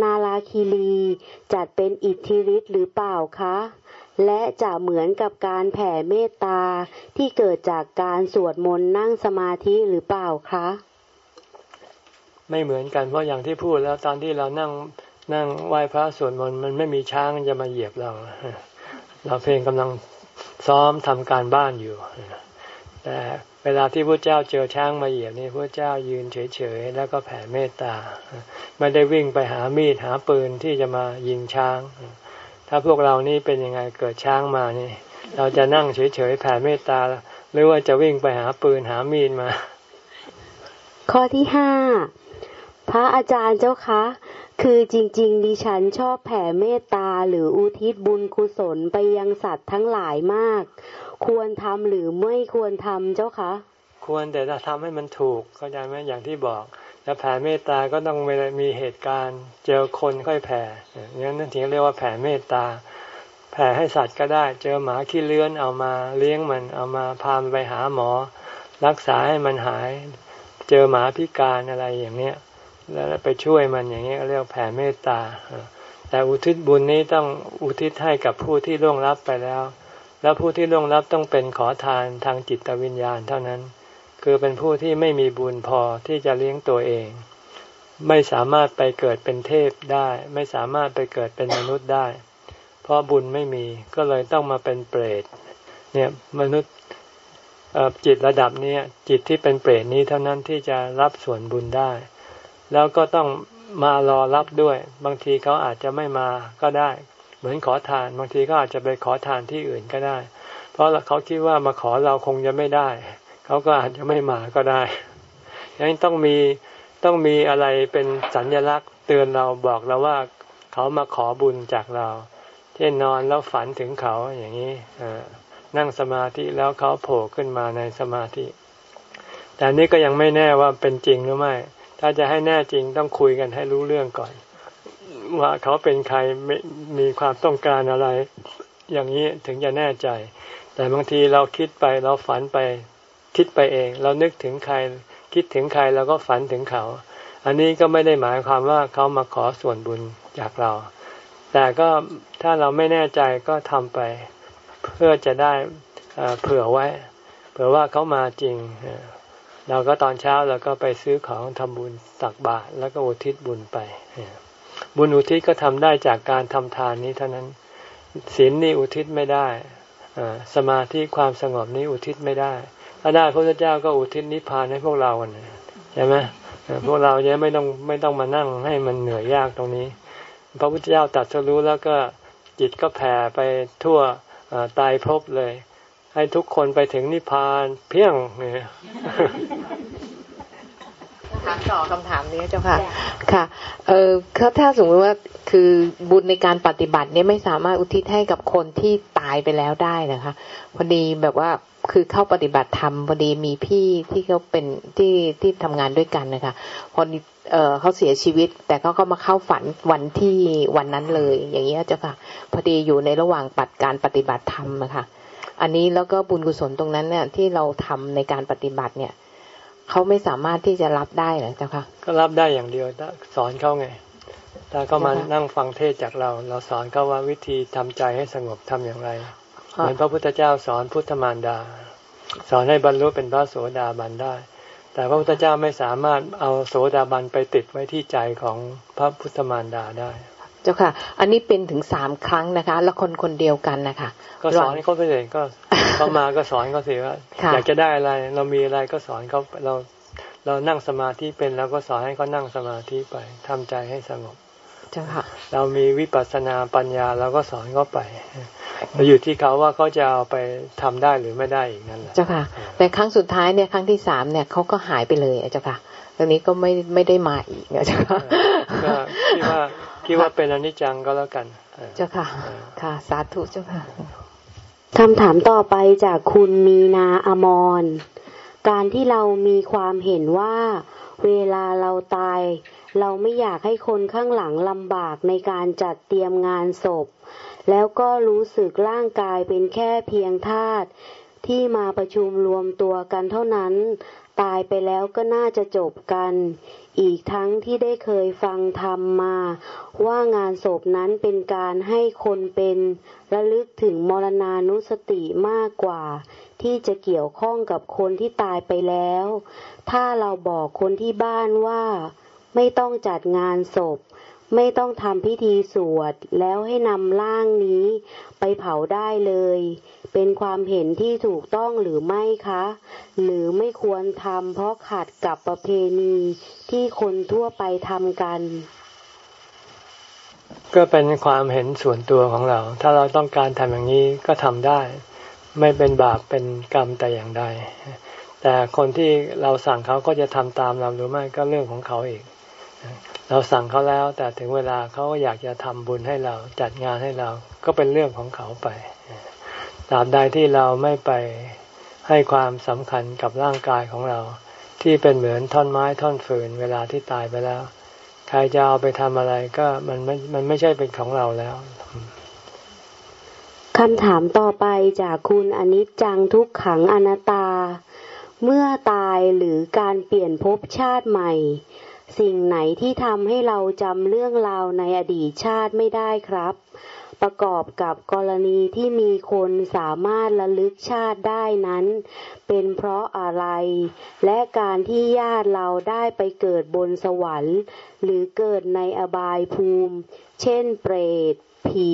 นาลาคีรีจัดเป็นอิทธิฤทธิ์หรือเปล่าคะ และจะเหมือนกับการแผ่เมตตาที่เกิดจากการสวดมนต์นั่งสมาธิหรือเปล่าคะ ไม่เหมือนกันเพราะอย่างที่พูดแล้วตอนที่เรานั่งนั่งไหว้พระสวดมนต์มันไม่มีช้างจะมาเหยียบเรา เราเพลงกำลังซ้อมทำการบ้านอยู่แต่ เวลาที่พระเจ้าเจอช้างมาเหยียบนี่พระเจ้ายืนเฉยๆแล้วก็แผ่เมตตา ไม่ได้วิ่งไปหามีดหาปืนที่จะมายิงช้าง ถ้าพวกเรานี่เป็นยังไงเกิดช้างมานี่ เราจะนั่งเฉยๆแผ่เมตตา หรือว่าจะวิ่งไปหาปืนหามีดมา ข้อที่ห้าพระอาจารย์เจ้าคะ คือจริง ๆ ดิฉันชอบแผ่เมตตาหรืออุทิศบุญกุศลไปยังสัตว์ทั้งหลายมาก ควรทำหรือไม่ควรทำเจ้าคะ ควรแต่จะทำให้มันถูกเข้าใจไหมอย่างที่บอกจะแผ่เมตตาก็ต้องมีเหตุการณ์ เจอคนค่อยแผ่อย่างนั้นถึงเรียกว่าแผ่เมตตา แผ่ให้สัตว์ก็ได้ เจอหมาขี้เลื้อนเอามาเลี้ยงมันเอามาพามไปหาหมอ รักษาให้มันหาย เจอหมาพิการอะไรอย่างเนี้ย แล้วไปช่วยมันอย่างนี้เรียกแผ่เมตตา แต่อุทิศบุญนี้ต้องอุทิศให้กับผู้ที่ล่วงลับไปแล้ว แล้วผู้ที่ล่วงลับต้องเป็นขอทานทางจิตวิญญาณเท่านั้น คือเป็นผู้ที่ไม่มีบุญพอที่จะเลี้ยงตัวเอง ไม่สามารถไปเกิดเป็นเทพได้ ไม่สามารถไปเกิดเป็นมนุษย์ได้ เพราะบุญไม่มีก็เลยต้องมาเป็นเปรตเนี่ยมนุษย์จิตระดับนี้จิตที่เป็นเปรตนี้เท่านั้นที่จะรับส่วนบุญได้ แล้วก็ต้องมารอรับด้วย บางทีเขาอาจจะไม่มาก็ได้ เหมือนขอทาน บางทีก็อาจจะไปขอทานที่อื่นก็ได้ เพราะเขาคิดว่ามาขอเราคงจะไม่ได้ เขาก็อาจจะไม่มาก็ได้ยังต้องมีต้องมีอะไรเป็นสัญลักษณ์เตือนเราบอกเราว่าเขามาขอบุญจากเรา เช่นนอนแล้วฝันถึงเขาอย่างนี้นั่งสมาธิแล้วเขาโผล่ขึ้นมาในสมาธิ แต่นี้ก็ยังไม่แน่ว่าเป็นจริงหรือไม่ ถ้าจะให้แน่จริงต้องคุยกันให้รู้เรื่องก่อน ว่าเขาเป็นใครมีความต้องการอะไร อย่างนี้ถึงจะแน่ใจ แต่บางทีเราคิดไปเราฝันไปคิดไปเอง เรานึกถึงใคร คิดถึงใครเราก็ฝันถึงเขา อันนี้ก็ไม่ได้หมายความว่าเขามาขอส่วนบุญจากเรา แต่ก็ถ้าเราไม่แน่ใจก็ทำไป เพื่อจะได้เผื่อไว้ เผื่อว่าเขามาจริง เราก็ตอนเช้าเราก็ไปซื้อของทำบุญตักบาตแล้วก็อุทิศบุญไป บุญอุทิศก็ทำได้จากการทำทานนี้เท่านั้นศีลนี่อุทิศไม่ได้สมาธิความสงบนี้อุทิศไม่ได้ ถ้าได้พระพุทธเจ้าก็อุทิศนิพพานให้พวกเราใช่ไหมพวกเราจะไม่ต้องไม่ต้องมานั่งให้มันเหนื่อยยากตรงนี้ พระพุทธเจ้าตัดสรู้แล้วก็จิตก็แผ่ไปทั่วตายภพเลย ให้ทุกคนไปถึงนิพพานเพียงเนี่ยถามต่อคำถามนี้เจ้าค่ะ ค่ะ เออถ้าสมมติว่าคือบุญในการปฏิบัติเนี่ยไม่สามารถอุทิศให้กับคนที่ตายไปแล้วได้นะคะพอดีแบบว่าคือเข้าปฏิบัติธรรมพอดีมีพี่ที่เขาเป็นที่ที่ทำงานด้วยกันนะคะพอเออเขาเสียชีวิต แต่เขาก็มาเข้าฝันวันที่วันนั้นเลย อย่างนี้เจ้าค่ะ พอดีอยู่ในระหว่างปัดการปฏิบัติธรรมนะคะ อันนี้แล้วก็บุญกุศลตรงนั้นเนี่ยที่เราทำในการปฏิบัติเนี่ยเขาไม่สามารถที่จะรับได้หรอเจ้าค่ะก็รับได้อย่างเดียวสอนเขาไงถ้าเขามานั่งฟังเทศจากเรา เราสอนเขาว่าวิธีทำใจให้สงบทำอย่างไรเหมือนพระพุทธเจ้าสอนพุทธมารดา สอนให้บรรลุเป็นพระโสดาบันได้ แต่พระพุทธเจ้าไม่สามารถเอาโสดาบันไปติดไว้ที่ใจของพระพุทธมารดาได้ เจ้าค่ะ อันนี้เป็นถึงสามครั้งนะคะแล้วคนคนเดียวกันนะคะ ก็สอนให้เขาไปเลยก็เขามาก็สอนเขาสิว่าอยากจะได้อะไร เรามีอะไรก็สอนเขาเราเรานั่งสมาธิเป็นเราก็สอนให้เขานั่งสมาธิไปทำใจให้สงบเจ้าค่ะ เรามีวิปัสสนาปัญญาเราก็สอนเขาไปเราอยู่ที่เขาว่าเขาจะเอาไปทำได้หรือไม่ได้อีกนั่นแหละเจ้าค่ะ แต่ครั้งสุดท้ายเนี่ยครั้งที่สามเนี่ยเขาก็หายไปเลยเจ้าค่ะตอนนี้ก็ไม่ไม่ได้มาอีกเจ้าค่ะคิดว่า คิดว่าเป็นอนิจจังก็แล้วกัน เจ้าค่ะ ค่ะ สาธุเจ้าค่ะคำถามต่อไปจากคุณมีนาอมร การที่เรามีความเห็นว่าเวลาเราตาย เราไม่อยากให้คนข้างหลังลำบากในการจัดเตรียมงานศพ แล้วก็รู้สึกร่างกายเป็นแค่เพียงธาตุที่มาประชุมรวมตัวกันเท่านั้น ตายไปแล้วก็น่าจะจบกัน อีกทั้งที่ได้เคยฟังธรรมมา ว่างานศพนั้นเป็นการให้คนเป็นระลึกถึงมรณานุสติมากกว่า ที่จะเกี่ยวข้องกับคนที่ตายไปแล้ว ถ้าเราบอกคนที่บ้านว่า ไม่ต้องจัดงานศพ ไม่ต้องทำพิธีสวด แล้วให้นำร่างนี้ไปเผาได้เลย เป็นความเห็นที่ถูกต้องหรือไม่คะ หรือไม่ควรทำเพราะขัดกับประเพณีที่คนทั่วไปทำกัน ก็เป็นความเห็นส่วนตัวของเรา ถ้าเราต้องการทำอย่างนี้ก็ทำได้ ไม่เป็นบาปเป็นกรรมแต่อย่างใด แต่คนที่เราสั่งเขาก็จะทำตามเราหรือไม่ก็เรื่องของเขาเองเราสั่งเขาแล้ว แต่ถึงเวลาเขาอยากจะทำบุญให้เราจัดงานให้เราก็เป็นเรื่องของเขาไป ตราบใดที่เราไม่ไปให้ความสำคัญกับร่างกายของเรา ที่เป็นเหมือนท่อนไม้ท่อนฟืนเวลาที่ตายไปแล้ว ใครจะเอาไปทำอะไรก็มันไม่มันไม่ใช่เป็นของเราแล้วคำถามต่อไปจากคุณอนิจจังทุกขังอนัตตา เมื่อตายหรือการเปลี่ยนภพชาติใหม่ สิ่งไหนที่ทำให้เราจำเรื่องราวในอดีตชาติไม่ได้ครับ ประกอบกับกรณีที่มีคนสามารถระลึกชาติได้นั้น เป็นเพราะอะไร และการที่ญาติเราได้ไปเกิดบนสวรรค์ หรือเกิดในอบายภูมิ เช่นเปรต ผี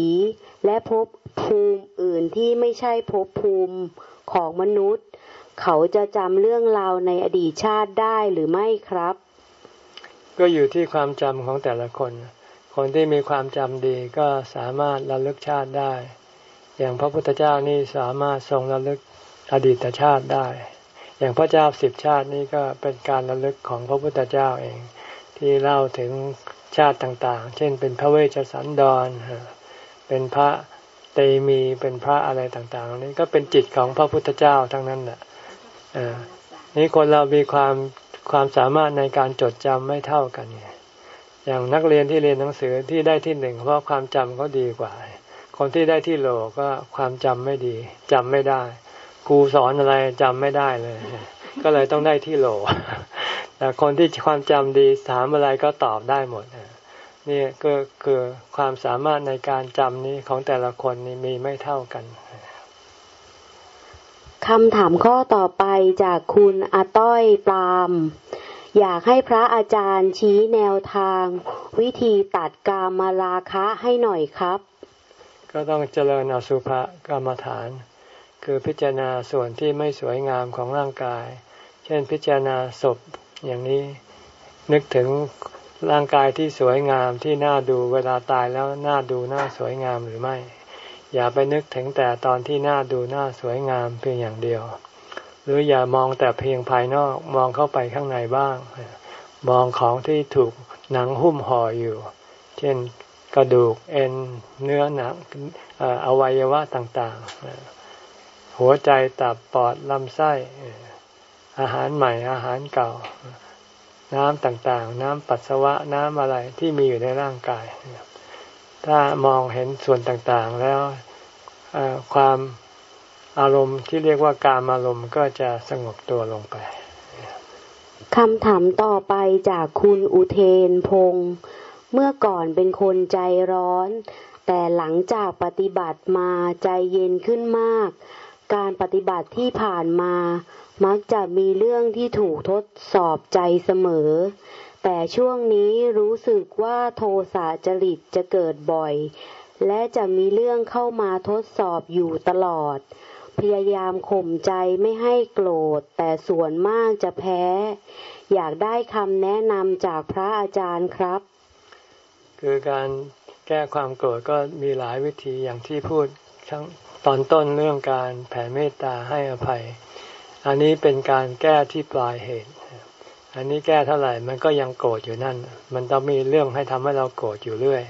และภพภูมิอื่นที่ไม่ใช่ภพภูมิของมนุษย์ เขาจะจำเรื่องราวในอดีตชาติได้หรือไม่ครับ ก็อยู่ที่ความจำของแต่ละคน คนที่มีความจำดีก็สามารถระลึกชาติได้ อย่างพระพุทธเจ้านี่สามารถทรงระลึกอดีตชาติได้ อย่างพระเจ้าสิบชาตินี่ก็เป็นการระลึกของพระพุทธเจ้าเอง ที่เล่าถึงชาติต่างๆ เช่นเป็นพระเวชสันดร เป็นพระเตมีเป็นพระอะไรต่างๆ นี่ก็เป็นจิตของพระพุทธเจ้าทั้งนั้นแหละนี่คนเรามีความความสามารถในการจดจำไม่เท่ากันไง อย่างนักเรียนที่เรียนหนังสือที่ได้ที่หนึ่งเพราะความจำเขาดีกว่า คนที่ได้ที่โหลก็ความจำไม่ดีจำไม่ได้ครูสอนอะไรจำไม่ได้เลย ก็เลยต้องได้ที่โหลแต่คนที่ความจำดีถามอะไรก็ตอบได้หมดนี่ก็คือความสามารถในการจำนี้ของแต่ละคนนี่มีไม่เท่ากันคำถามข้อต่อไปจากคุณอาต้อยปราม อยากให้พระอาจารย์ชี้แนวทาง วิธีตัดกามมาราคะให้หน่อยครับ ก็ต้องเจริญอสุภกรรมฐาน คือพิจารณาส่วนที่ไม่สวยงามของร่างกาย เช่นพิจารณาศพอย่างนี้นึกถึงร่างกายที่สวยงามที่น่าดูเวลาตายแล้วน่าดูน่าสวยงามหรือไม่ อย่าไปนึกถึงแต่ตอนที่น่าดูน่าสวยงามเพียงอย่างเดียว หรืออย่ามองแต่เพียงภายนอกมองเข้าไปข้างในบ้าง มองของที่ถูกหนังหุ้มห่ออยู่ เช่นกระดูกเอ็นเนื้อหนังอวัยวะต่างๆ หัวใจตับปอดลำไส้ อาหารใหม่อาหารเก่า น้ำต่างๆ น้ำปัสสาวะน้ำอะไรที่มีอยู่ในร่างกาย ถ้ามองเห็นส่วนต่างๆแล้วความ อารมณ์ที่เรียกว่าการอารมณ์ก็จะสงบตัวลงไปคำถามต่อไปจากคุณอุเทนพงศ์เมื่อก่อนเป็นคนใจร้อน แต่หลังจากปฏิบัติมาใจเย็นขึ้นมาก การปฏิบัติที่ผ่านมา มักจะมีเรื่องที่ถูกทดสอบใจเสมอ แต่ช่วงนี้รู้สึกว่าโทสะจริตจะเกิดบ่อย และจะมีเรื่องเข้ามาทดสอบอยู่ตลอด พยายามข่มใจไม่ให้โกรธ แต่ส่วนมากจะแพ้ อยากได้คำแนะนำจากพระอาจารย์ครับ คือการแก้ความโกรธก็มีหลายวิธีอย่างที่พูดตอนต้นเรื่องการแผ่เมตตาให้อภัย อันนี้เป็นการแก้ที่ปลายเหตุ อันนี้แก้เท่าไหร่มันก็ยังโกรธอยู่นั่น มันต้องมีเรื่องให้ทำให้เราโกรธอยู่เรื่อย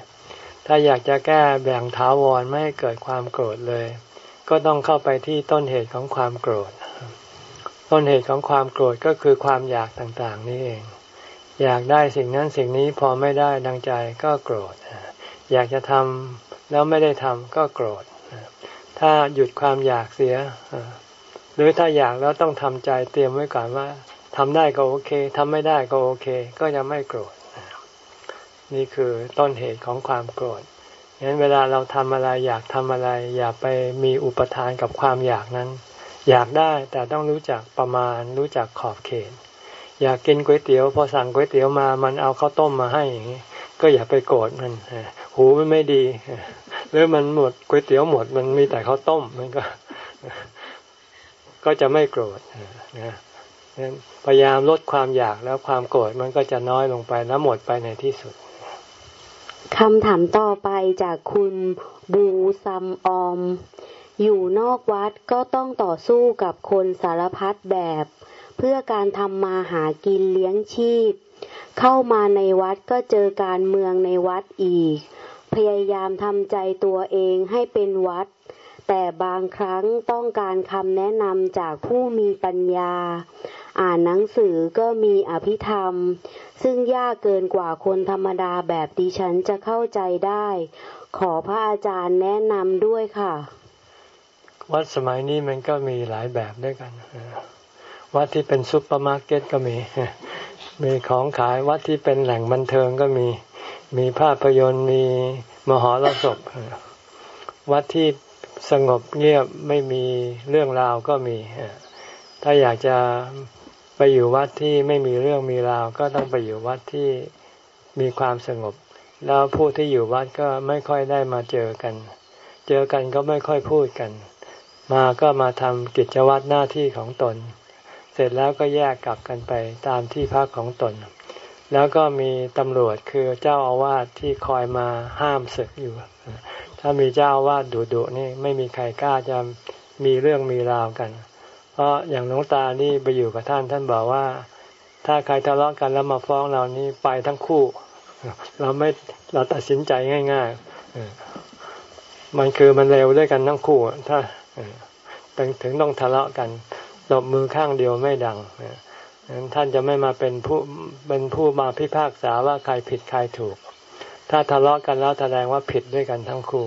ถ้าอยากจะแก้แบ่งท้าวรไม่ให้เกิดความโกรธเลย ก็ต้องเข้าไปที่ต้นเหตุของความโกรธ ต้นเหตุของความโกรธก็คือความอยากต่างๆ นี่เอง อยากได้สิ่งนั้นสิ่งนี้พอไม่ได้ดังใจก็โกรธ อยากจะทำแล้วไม่ได้ทำก็โกรธ ถ้าหยุดความอยากเสีย หรือถ้าอยากแล้วต้องทำใจเตรียมไว้ก่อนว่าทำได้ก็โอเคทำไม่ได้ก็โอเค ก็จะไม่โกรธ นี่คือต้นเหตุของความโกรธ ฉะนั้นเวลาเราทำอะไรอยากทำอะไร อย่าไปมีอุปทานกับความอยากนั้น อยากได้แต่ต้องรู้จักประมาณรู้จักขอบเขต อยากกินก๋วยเตี๋ยวพอสั่งก๋วยเตี๋ยวมามันเอาข้าวต้มมาให้อย่างนี้ก็อย่าไปโกรธมันหูมันไม่ดีหรือมันหมดก๋วยเตี๋ยวหมดมันมีแต่ข้าวต้มมันก็ ก็จะไม่โกรธนะพยายามลดความอยากแล้วความโกรธมันก็จะน้อยลงไปแล้วหมดไปในที่สุด คำถามต่อไปจากคุณบูซัมออม อยู่นอกวัดก็ต้องต่อสู้กับคนสารพัดแบบ เพื่อการทำมาหากินเลี้ยงชีพ เข้ามาในวัดก็เจอการเมืองในวัดอีก พยายามทำใจตัวเองให้เป็นวัด แต่บางครั้งต้องการคำแนะนำจากผู้มีปัญญา อ่านหนังสือก็มีอภิธรรม ซึ่งยากเกินกว่าคนธรรมดาแบบดิฉันจะเข้าใจได้ ขอพระอาจารย์แนะนำด้วยค่ะ วัดสมัยนี้มันก็มีหลายแบบด้วยกัน วัดที่เป็นซุปเปอร์มาร์เก็ตก็มี มีของขายวัดที่เป็นแหล่งบันเทิงก็มี มีภาพยนตร์มีมหรสพวัดที่สงบเงียบไม่มีเรื่องราวก็มีถ้าอยากจะ ไปอยู่วัดที่ไม่มีเรื่องมีราว ก็ต้องไปอยู่วัดที่มีความสงบ แล้วผู้ที่อยู่วัดก็ไม่ค่อยได้มาเจอกัน เจอกันก็ไม่ค่อยพูดกัน มาก็มาทำกิจวัตรหน้าที่ของตน เสร็จแล้วก็แยกกลับกันไปตามที่พักของตน แล้วก็มีตำรวจคือเจ้าอาวาสที่คอยมาห้ามศึกอยู่ ถ้ามีเจ้าอาวาสดุๆนี่ไม่มีใครกล้าจะมีเรื่องมีราวกัน เพราะอย่างน้องตานี่ไปอยู่กับท่าน ท่านบอกว่า ถ้าใครทะเลาะกันแล้วมาฟ้องเรานี่ไปทั้งคู่ เราไม่เราตัดสินใจง่ายๆมันคือมันเร็วด้วยกันทั้งคู่ ถ้าถึงต้องทะเลาะกันตบมือข้างเดียวไม่ดังท่านจะไม่มาเป็นผู้เป็นผู้มาพิพากษาว่าใครผิดใครถูก ถ้าทะเลาะกันแล้วแสดงว่าผิดด้วยกันทั้งคู่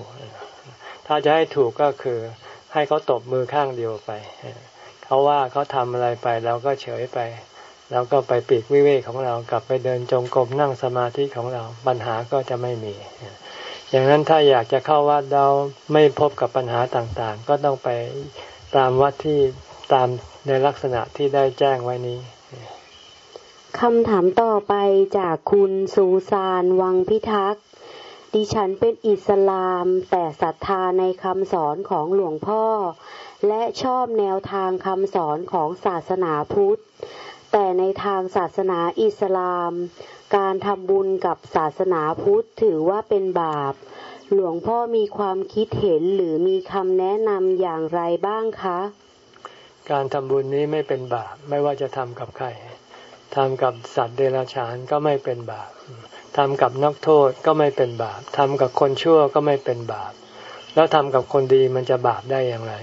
ถ้าจะให้ถูกก็คือให้เขาตบมือข้างเดียวไป เขาว่าเขาทำอะไรไปเราก็เฉยไปเราก็ไปปีกวิเวกของเรากลับไปเดินจงกรมนั่งสมาธิของเราปัญหาก็จะไม่มี อย่างนั้นถ้าอยากจะเข้าวัดเราไม่พบกับปัญหาต่างๆ ก็ต้องไปตามวัดที่ตามในลักษณะที่ได้แจ้งไว้นี้คำถามต่อไปจากคุณสุสานวังพิทักษ์ดิฉันเป็นอิสลามแต่ศรัทธาในคำสอนของหลวงพ่อ และชอบแนวทางคำสอนของศาสนาพุทธ แต่ในทางศาสนาอิสลาม การทำบุญกับศาสนาพุทธถือว่าเป็นบาป หลวงพ่อมีความคิดเห็นหรือมีคำแนะนำอย่างไรบ้างคะ การทำบุญนี้ไม่เป็นบาป ไม่ว่าจะทำกับใครทำกับสัตว์เดรัจฉานก็ไม่เป็นบาปทำกับนักโทษก็ไม่เป็นบาปทำกับคนชั่วก็ไม่เป็นบาป แล้วทำกับคนดีมันจะบาปได้อย่างไร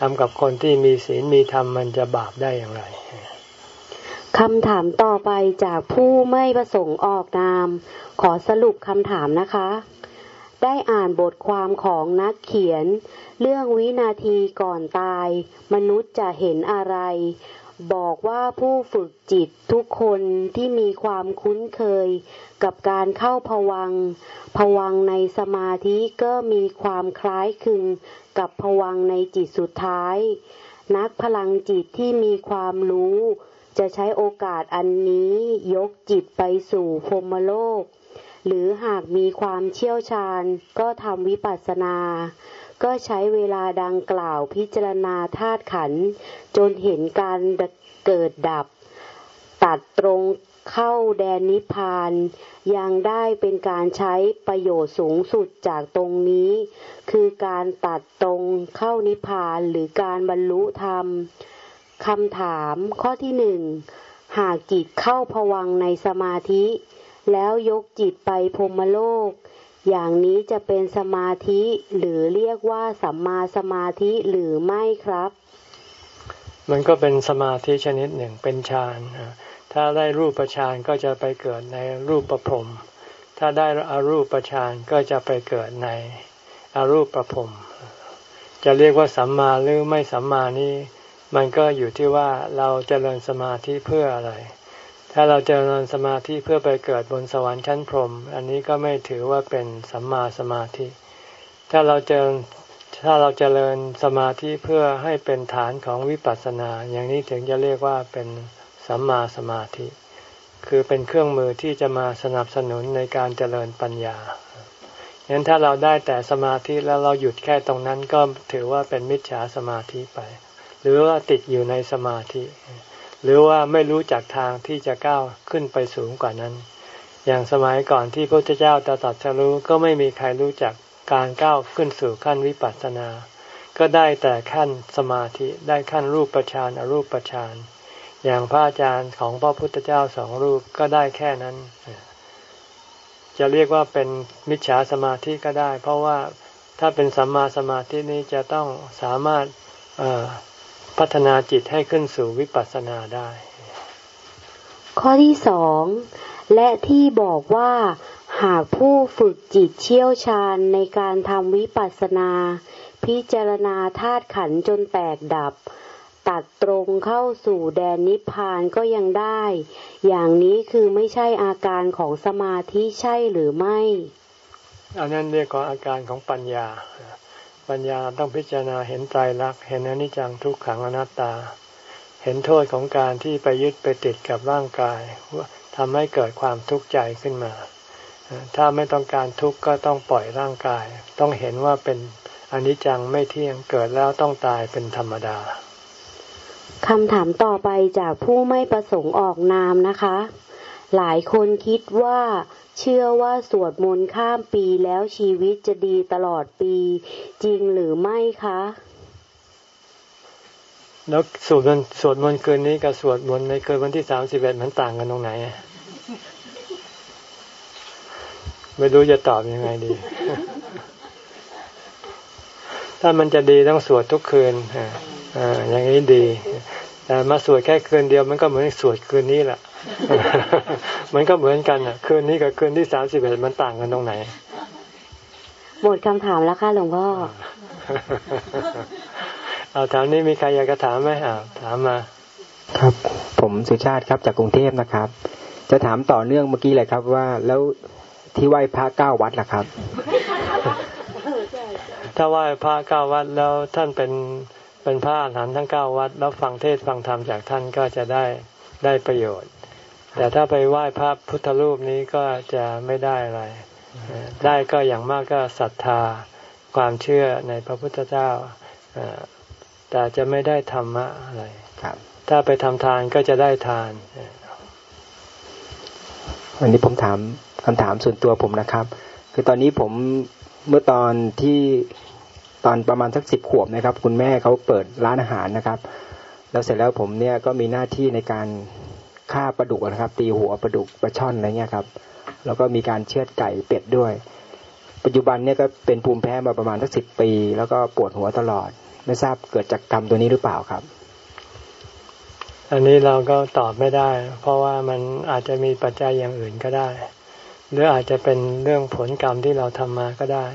ทำกับคนที่มีศีลมีธรรมมันจะบาปได้อย่างไรคำถามต่อไปจากผู้ไม่ประสงค์ออกนาม ขอสรุปคำถามนะคะ ได้อ่านบทความของนักเขียน เรื่องวินาทีก่อนตาย มนุษย์จะเห็นอะไร บอกว่าผู้ฝึกจิตทุกคนที่มีความคุ้นเคยกับการเข้าผวังผวังในสมาธิก็มีความคล้ายคลึงกับผวังในจิตสุดท้าย นักพลังจิตที่มีความรู้ จะใช้โอกาสอันนี้ยกจิตไปสู่พรมโลก หรือหากมีความเชี่ยวชาญก็ทำวิปัสสนา ก็ใช้เวลาดังกล่าวพิจารณาธาตุขัน จนเห็นการเกิดดับ ตัดตรงเข้าแดนนิพพาน ยังได้เป็นการใช้ประโยชน์สูงสุดจากตรงนี้ คือการตัดตรงเข้านิพพานหรือการบรรลุธรรมคำถามข้อที่หนึ่งหากจิตเข้าผวังในสมาธิ แล้วยกจิตไปพรมโลก อย่างนี้จะเป็นสมาธิหรือเรียกว่าสัมมาสมาธิหรือไม่ครับ มันก็เป็นสมาธิชนิดหนึ่งเป็นฌานถ้าได้รูปฌานก็จะไปเกิดในรูปประพรมถ้าได้อารูปฌานก็จะไปเกิดในอารูปประพรมจะเรียกว่าสัมมาหรือไม่สัมมานี่มันก็อยู่ที่ว่าเราจเจริญสมาธิเพื่ออะไร ถ้าเราเจริญสมาธิเพื่อไปเกิดบนสวรรค์ชั้นพรหมอันนี้ก็ไม่ถือว่าเป็นสัมมาสมาธิ ถ้าเราเจริญถ้าเราเจริญสมาธิเพื่อให้เป็นฐานของวิปัสสนา อย่างนี้ถึงจะเรียกว่าเป็นสัมมาสมาธิ คือเป็นเครื่องมือที่จะมาสนับสนุนในการเจริญปัญญางั้นถ้าเราได้แต่สมาธิแล้วเราหยุดแค่ตรงนั้นก็ถือว่าเป็นมิจฉาสมาธิไป หรือว่าติดอยู่ในสมาธิ หรือว่าไม่รู้จักทางที่จะก้าวขึ้นไปสูงกว่านั้น อย่างสมัยก่อนที่พระพุทธเจ้าตรัสรู้ก็ไม่มีใครรู้จักการก้าวขึ้นสู่ขั้นวิปัสสนา ก็ได้แต่ขั้นสมาธิได้ขั้นรูปฌานอรูปฌานอย่างพระอาจารย์ของพระพุทธเจ้าสองรูปก็ได้แค่นั้น จะเรียกว่าเป็นมิจฉาสมาธิก็ได้ เพราะว่าถ้าเป็นสัมมาสมาธินี้จะต้องสามารถ พัฒนาจิตให้ขึ้นสู่วิปัสสนาได้ ข้อที่สองและที่บอกว่าหากผู้ฝึกจิตเชี่ยวชาญในการทำวิปัสสนา พิจารณาธาตุขันจนแตกดับ ตัดตรงเข้าสู่แดนนิพพานก็ยังได้ อย่างนี้คือไม่ใช่อาการของสมาธิใช่หรือไม่ อันนั้นเรียกว่าอาการของปัญญา ปัญญาต้องพิจารณาเห็นไตรลักษณ์เห็นอนิจจังทุกขังอนัตตา เห็นโทษของการที่ไปยึดไปติดกับร่างกายว่าทำให้เกิดความทุกข์ใจขึ้นมา ถ้าไม่ต้องการทุกข์ก็ต้องปล่อยร่างกาย ต้องเห็นว่าเป็นอนิจจังไม่เที่ยงเกิดแล้วต้องตายเป็นธรรมดาคำถามต่อไปจากผู้ไม่ประสงค์ออกนามนะคะ หลายคนคิดว่า เชื่อว่าสวดมนต์ข้ามปีแล้วชีวิตจะดีตลอดปี จริงหรือไม่คะ แล้วสวดมนต์สวดมนต์คืนนี้กับสวดมนต์ในคืนวันที่สามสิบเอ็ดมันต่างกันตรงไหนไม่รู้จะตอบยังไงดี ถ้ามันจะดีต้องสวดทุกคืนอ่าอย่างนี้ดี แต่มาสวดแค่คืนเดียวมันก็เหมือนสวดคืนนี้แหละ มันก็เหมือนกันอะ คืนนี้กับคืนที่สามสิบเอ็ดมันต่างกันตรงไหน หมดคำถามแล้วค่ะหลวงพ่อ เอาถามนี้มีใครอยากจะถามไหมอ่าถามมา ครับ ผมสุชาติครับจากกรุงเทพนะครับ จะถามต่อเนื่องเมื่อกี้เลยครับว่าแล้วที่ไหว้พระเก้าวัดล่ะครับ ถ้าไหว้พระเก้าวัดแล้วท่านเป็นเป็นพระอรหันต์ทั้งเก้าวัด แล้วฟังเทศฟังธรรมจากท่านก็จะได้ได้ประโยชน์ แต่ถ้าไปไหว้พระพุทธรูปนี้ก็จะไม่ได้อะไร ได้ก็อย่างมากก็ศรัทธาความเชื่อในพระพุทธเจ้าแต่จะไม่ได้ธรรมะอะไรถ้าไปทำทานก็จะได้ทานวันนี้ผมถามคำถามส่วนตัวผมนะครับ คือตอนนี้ผมเมื่อตอนที่ตอนประมาณสักสิบขวบนะครับ คุณแม่เขาเปิดร้านอาหารนะครับ แล้วเสร็จแล้วผมเนี่ยก็มีหน้าที่ในการ ฆ่าปลาดุกนะครับ ตีหัวปลาดุกปลาช่อนอะไรเงี้ยครับ แล้วก็มีการเชือดไก่เป็ดด้วย ปัจจุบันเนี่ยก็เป็นภูมิแพ้มาประมาณสักสิบปี แล้วก็ปวดหัวตลอด ไม่ทราบเกิดจากกรรมตัวนี้หรือเปล่าครับ อันนี้เราก็ตอบไม่ได้ เพราะว่ามันอาจจะมีปัจจัยอย่างอื่นก็ได้ หรืออาจจะเป็นเรื่องผลกรรมที่เราทำมาก็ได้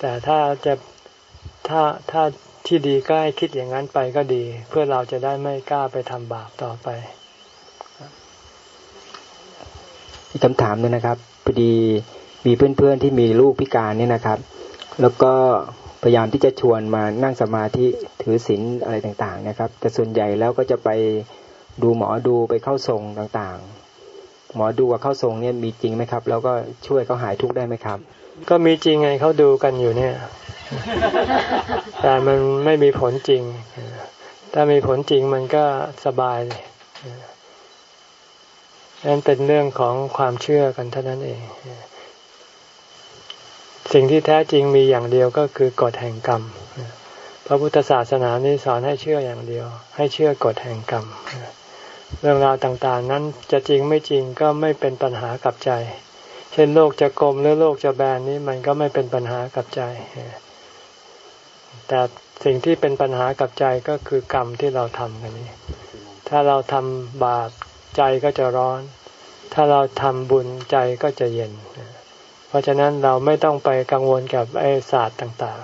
แต่ถ้าจะถ้าถ้าที่ดีก็ให้คิดอย่างนั้นไปก็ดี เพื่อเราจะได้ไม่กล้าไปทำบาปต่อไป อีคำถามนึงนะครับพอดีมีเพื่อนๆที่มีลูกพิการเนี่ยนะครับ แล้วก็พยายามที่จะชวนมานั่งสมาธิถือศีลอะไรต่างๆนะครับ แต่ส่วนใหญ่แล้วก็จะไปดูหมอดูไปเข้าทรงต่างๆ หมอดูกับเข้าทรงเนี่ยมีจริงไหมครับ แล้วก็ช่วยเขาหายทุกข์ได้ไหมครับ ก็มีจริงไงเขาดูกันอยู่เนี่ย แต่มันไม่มีผลจริง ถ้ามีผลจริงมันก็สบายเลย นั่นเป็นเรื่องของความเชื่อกันเท่านั้นเอง สิ่งที่แท้จริงมีอย่างเดียวก็คือกฎแห่งกรรม พระพุทธศาสนานี้สอนให้เชื่ออย่างเดียว ให้เชื่อกฎแห่งกรรม เรื่องราวต่างๆ นั้นจะจริงไม่จริงก็ไม่เป็นปัญหากับใจ เช่นโลกจะกลมหรือโลกจะแบนนี้มันก็ไม่เป็นปัญหากับใจ แต่สิ่งที่เป็นปัญหากับใจก็คือกรรมที่เราทำกันนี้ ถ้าเราทำบาป ใจก็จะร้อน ถ้าเราทำบุญใจก็จะเย็น เพราะฉะนั้นเราไม่ต้องไปกังวลกับไอ้ศาสตร์ต่าง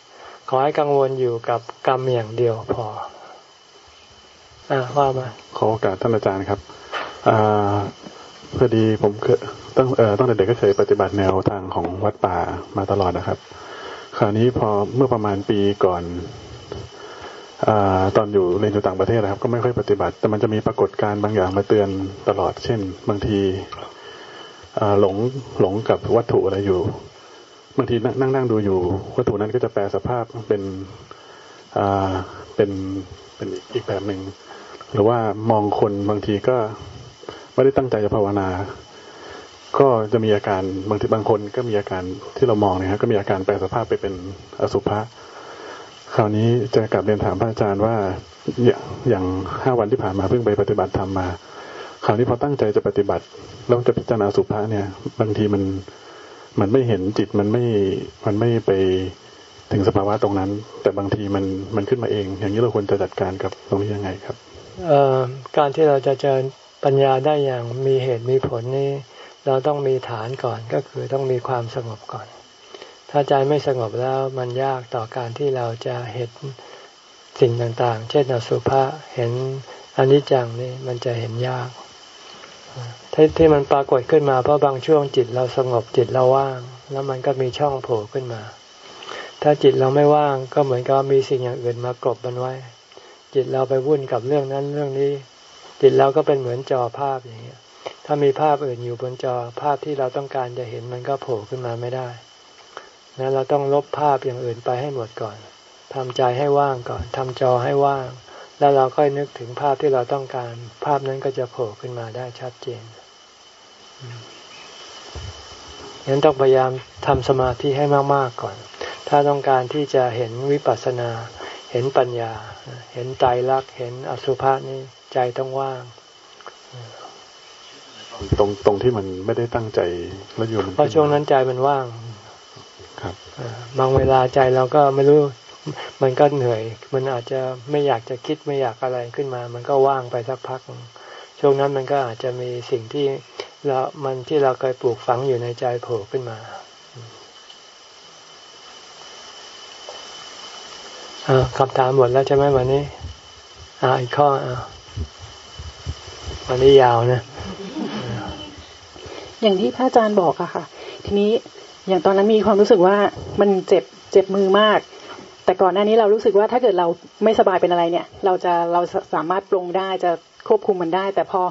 ๆ ขอให้กังวลอยู่กับกรรมอย่างเดียวพออ่าว่ามาขอโอกาสท่านอาจารย์ครับอ่าพอดีผมเคยตั้งเอ่อตั้งแต่เด็กก็เคยปฏิบัติแนวทางของวัดป่ามาตลอดนะครับ คราวนี้พอเมื่อประมาณปีก่อน ตอนอยู่เรียนอยู่ต่างประเทศนะครับ ก็ไม่ค่อยปฏิบัติ แต่มันจะมีปรากฏการณ์บางอย่างมาเตือนตลอด เช่น บางทีหลงหลงกับวัตถุอะไรอยู่ บางทีนั่งนั่งดูอยู่ วัตถุนั้นก็จะแปลสภาพเป็นเป็นเป็นอีกแบบหนึ่งหรือว่ามองคนบางทีก็ไม่ได้ตั้งใจจะภาวนา ก็จะมีอาการบางทีบางคนก็มีอาการที่เรามองเนี่ยครับก็มีอาการแปลสภาพไปเป็นอสุภะ คราวนี้จะกลับเรียนถามพระอาจารย์ว่าอย่างห้าวันที่ผ่านมาเพิ่งไปปฏิบัติธรรมมา คราวนี้พอตั้งใจจะปฏิบัติแล้วจะพิจารณาสุภาษเนี่ย บางทีมันมันไม่เห็นจิตมันไม่มันไม่ไปถึงสภาวะตรงนั้น แต่บางทีมันมันขึ้นมาเอง อย่างนี้เราควรจะจัดการกับตรงนี้ยังไงครับการที่เราจะเจริญปัญญาได้อย่างมีเหตุมีผลนี่เราต้องมีฐานก่อนก็คือต้องมีความสงบก่อน ถ้าใจไม่สงบแล้วมันยากต่อการที่เราจะเห็นสิ่งต่างๆ เช่นอสุภะเห็นอนิจจังนี่มันจะเห็นยากที่ที่มันปรากฏขึ้นมาเพราะบางช่วงจิตเราสงบจิตเราว่าง แล้วมันก็มีช่องโผล่ขึ้นมา ถ้าจิตเราไม่ว่างก็เหมือนกับมีสิ่งอย่างอื่นมากรบมันไว้ จิตเราไปวุ่นกับเรื่องนั้นเรื่องนี้ จิตเราก็เป็นเหมือนจอภาพอย่างเงี้ย ถ้ามีภาพอื่นอยู่บนจอภาพที่เราต้องการจะเห็นมันก็โผล่ขึ้นมาไม่ได้ นะเราต้องลบภาพอย่างอื่นไปให้หมดก่อนทำใจให้ว่างก่อนทำจอให้ว่าง แล้วเราก็นึกถึงภาพที่เราต้องการ ภาพนั้นก็จะโผล่ขึ้นมาได้ชัดเจนงั้นต้องพยายามทำสมาธิให้มากๆก่อน ถ้าต้องการที่จะเห็นวิปัสสนา เห็นปัญญา เห็นไตรลักษณ์ เห็นอสุภะนี่ใจต้องว่าง ตรงตรงที่มันไม่ได้ตั้งใจแล้วอยู่มันเพราะช่วงนั้นใจมันว่าง ครับบางเวลาใจเราก็ไม่รู้ มันก็เหนื่อย มันอาจจะไม่อยากจะคิดไม่อยากอะไรขึ้นมา มันก็ว่างไปสักพัก ช่วงนั้นมันก็อาจจะมีสิ่งที่เรามันที่เราเคยปลูกฝังอยู่ในใจโผล่ขึ้นมาคำถามหมดแล้วใช่ไหมวันนี้อ่าอีกข้ออ่าวันนี้ยาวนะ อย่างที่พระอาจารย์บอกอะค่ะ ทีนี้ อย่างตอนนั้นมีความรู้สึกว่ามันเจ็บเจ็บมือมาก แต่ก่อนหน้านี้เรารู้สึกว่าถ้าเกิดเราไม่สบายเป็นอะไรเนี่ย เราจะเราสามารถปรงได้จะควบคุมมันได้ แต่พอ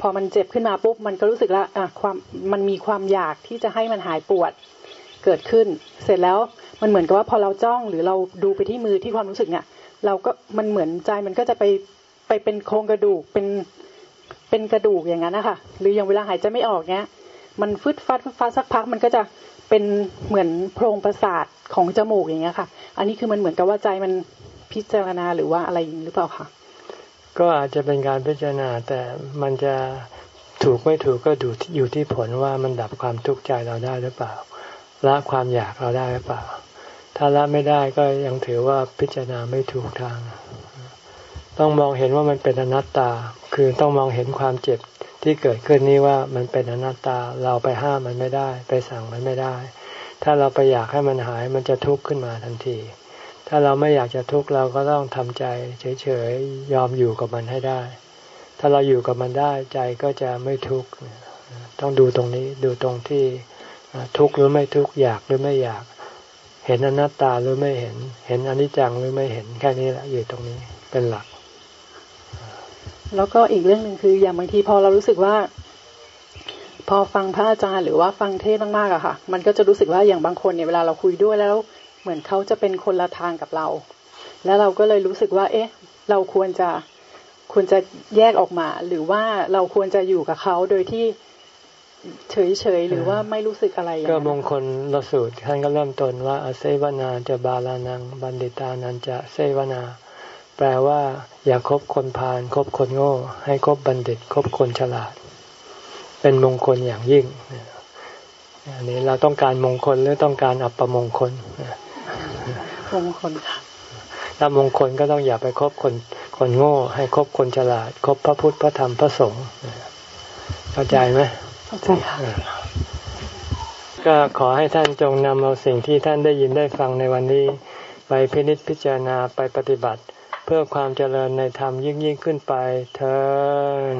พอมันเจ็บขึ้นมาปุ๊บมันก็รู้สึกแล้วอะความมันมีความอยากที่จะให้มันหายปวดเกิดขึ้น เสร็จแล้วมันเหมือนกับว่าพอเราจ้องหรือเราดูไปที่มือที่ความรู้สึกเนี่ย เราก็มันเหมือนใจมันก็จะไปไปเป็นโครงกระดูกเป็นเป็นกระดูกอย่างนั้นนะคะหรืออย่างเวลาหายใจไม่ออกเนี้ยมันฟึดฟัดฟึดฟัดสักพักมันก็จะ เป็นเหมือนโพรงประสาทของจมูกอย่างเงี้ยค่ะ อันนี้คือมันเหมือนกับว่าใจมันพิจารณาหรือว่าอะไรหรือเปล่าคะก็อาจจะเป็นการพิจารณาแต่มันจะถูกไม่ถูกก็ดูอยู่ที่ผลว่ามันดับความทุกข์ใจเราได้หรือเปล่าละความอยากเราได้หรือเปล่า ถ้าละไม่ได้ก็ยังถือว่าพิจารณาไม่ถูกทาง ต้องมองเห็นว่ามันเป็นอนัตตา คือต้องมองเห็นความเจ็บ ที่เกิดขึ้นนี้ว่ามันเป็นอนัตตาเราไปห้ามมันไม่ได้ ไปสั่งมันไม่ได้ ถ้าเราไปอยากให้มันหายมันจะทุกข์ขึ้นมาทันที ถ้าเราไม่อยากจะทุกข์เราก็ต้องทำใจ เฉยๆยอมอยู่กับมันให้ได้ ถ้าเราอยู่กับมันได้ใจก็จะไม่ทุกข์ต้องดูตรงนี้ดูตรงที่ทุกข์หรือไม่ทุกข์อยากหรือไม่อยาก เห็นอนัตตาหรือไม่เห็น เห็นอนิจจังหรือไม่เห็นแค่นี้แหละอยู่ตรงนี้เป็นหลัก แล้วก็อีกเรื่องหนึ่งคืออย่างบางทีพอเรารู้สึกว่า พอฟังพระอาจารย์หรือว่าฟังเทศมากๆอะค่ะ มันก็จะรู้สึกว่าอย่างบางคนเนี่ยเวลาเราคุยด้วยแล้ว เหมือนเขาจะเป็นคนละทางกับเรา แล้วเราก็เลยรู้สึกว่า เอ๊ะ เราควรจะควรจะแยกออกมา หรือว่าเราควรจะอยู่กับเขาโดยที่เฉยๆ หรือว่าไม่รู้สึกอะไรก็มงคลละสูตรท่านก็เริ่มต้นว่าอเซวนาจะบาลานัง บันดิตานันจะเซวนา แปลว่า อย่าคบคนพาลคบคนโง่ ให้คบบัณฑิต คบคนฉลาด เป็นมงคลอย่างยิ่งอันนี้เราต้องการมงคลหรือต้องการอัปมงคลมงคลถ้ามงคลก็ต้องอย่าไปคบคนคนโง่ ให้คบคนฉลาด คบพระพุทธพระธรรมพระสงฆ์เข้าใจไหมใช่ค่ะก็ขอให้ท่านจงนำเอาสิ่งที่ท่านได้ยินได้ฟังในวันนี้ ไปพินิจพิจารณาไปปฏิบัติ เพื่อความเจริญในธรรมยิ่งยิ่งขึ้นไปเธอ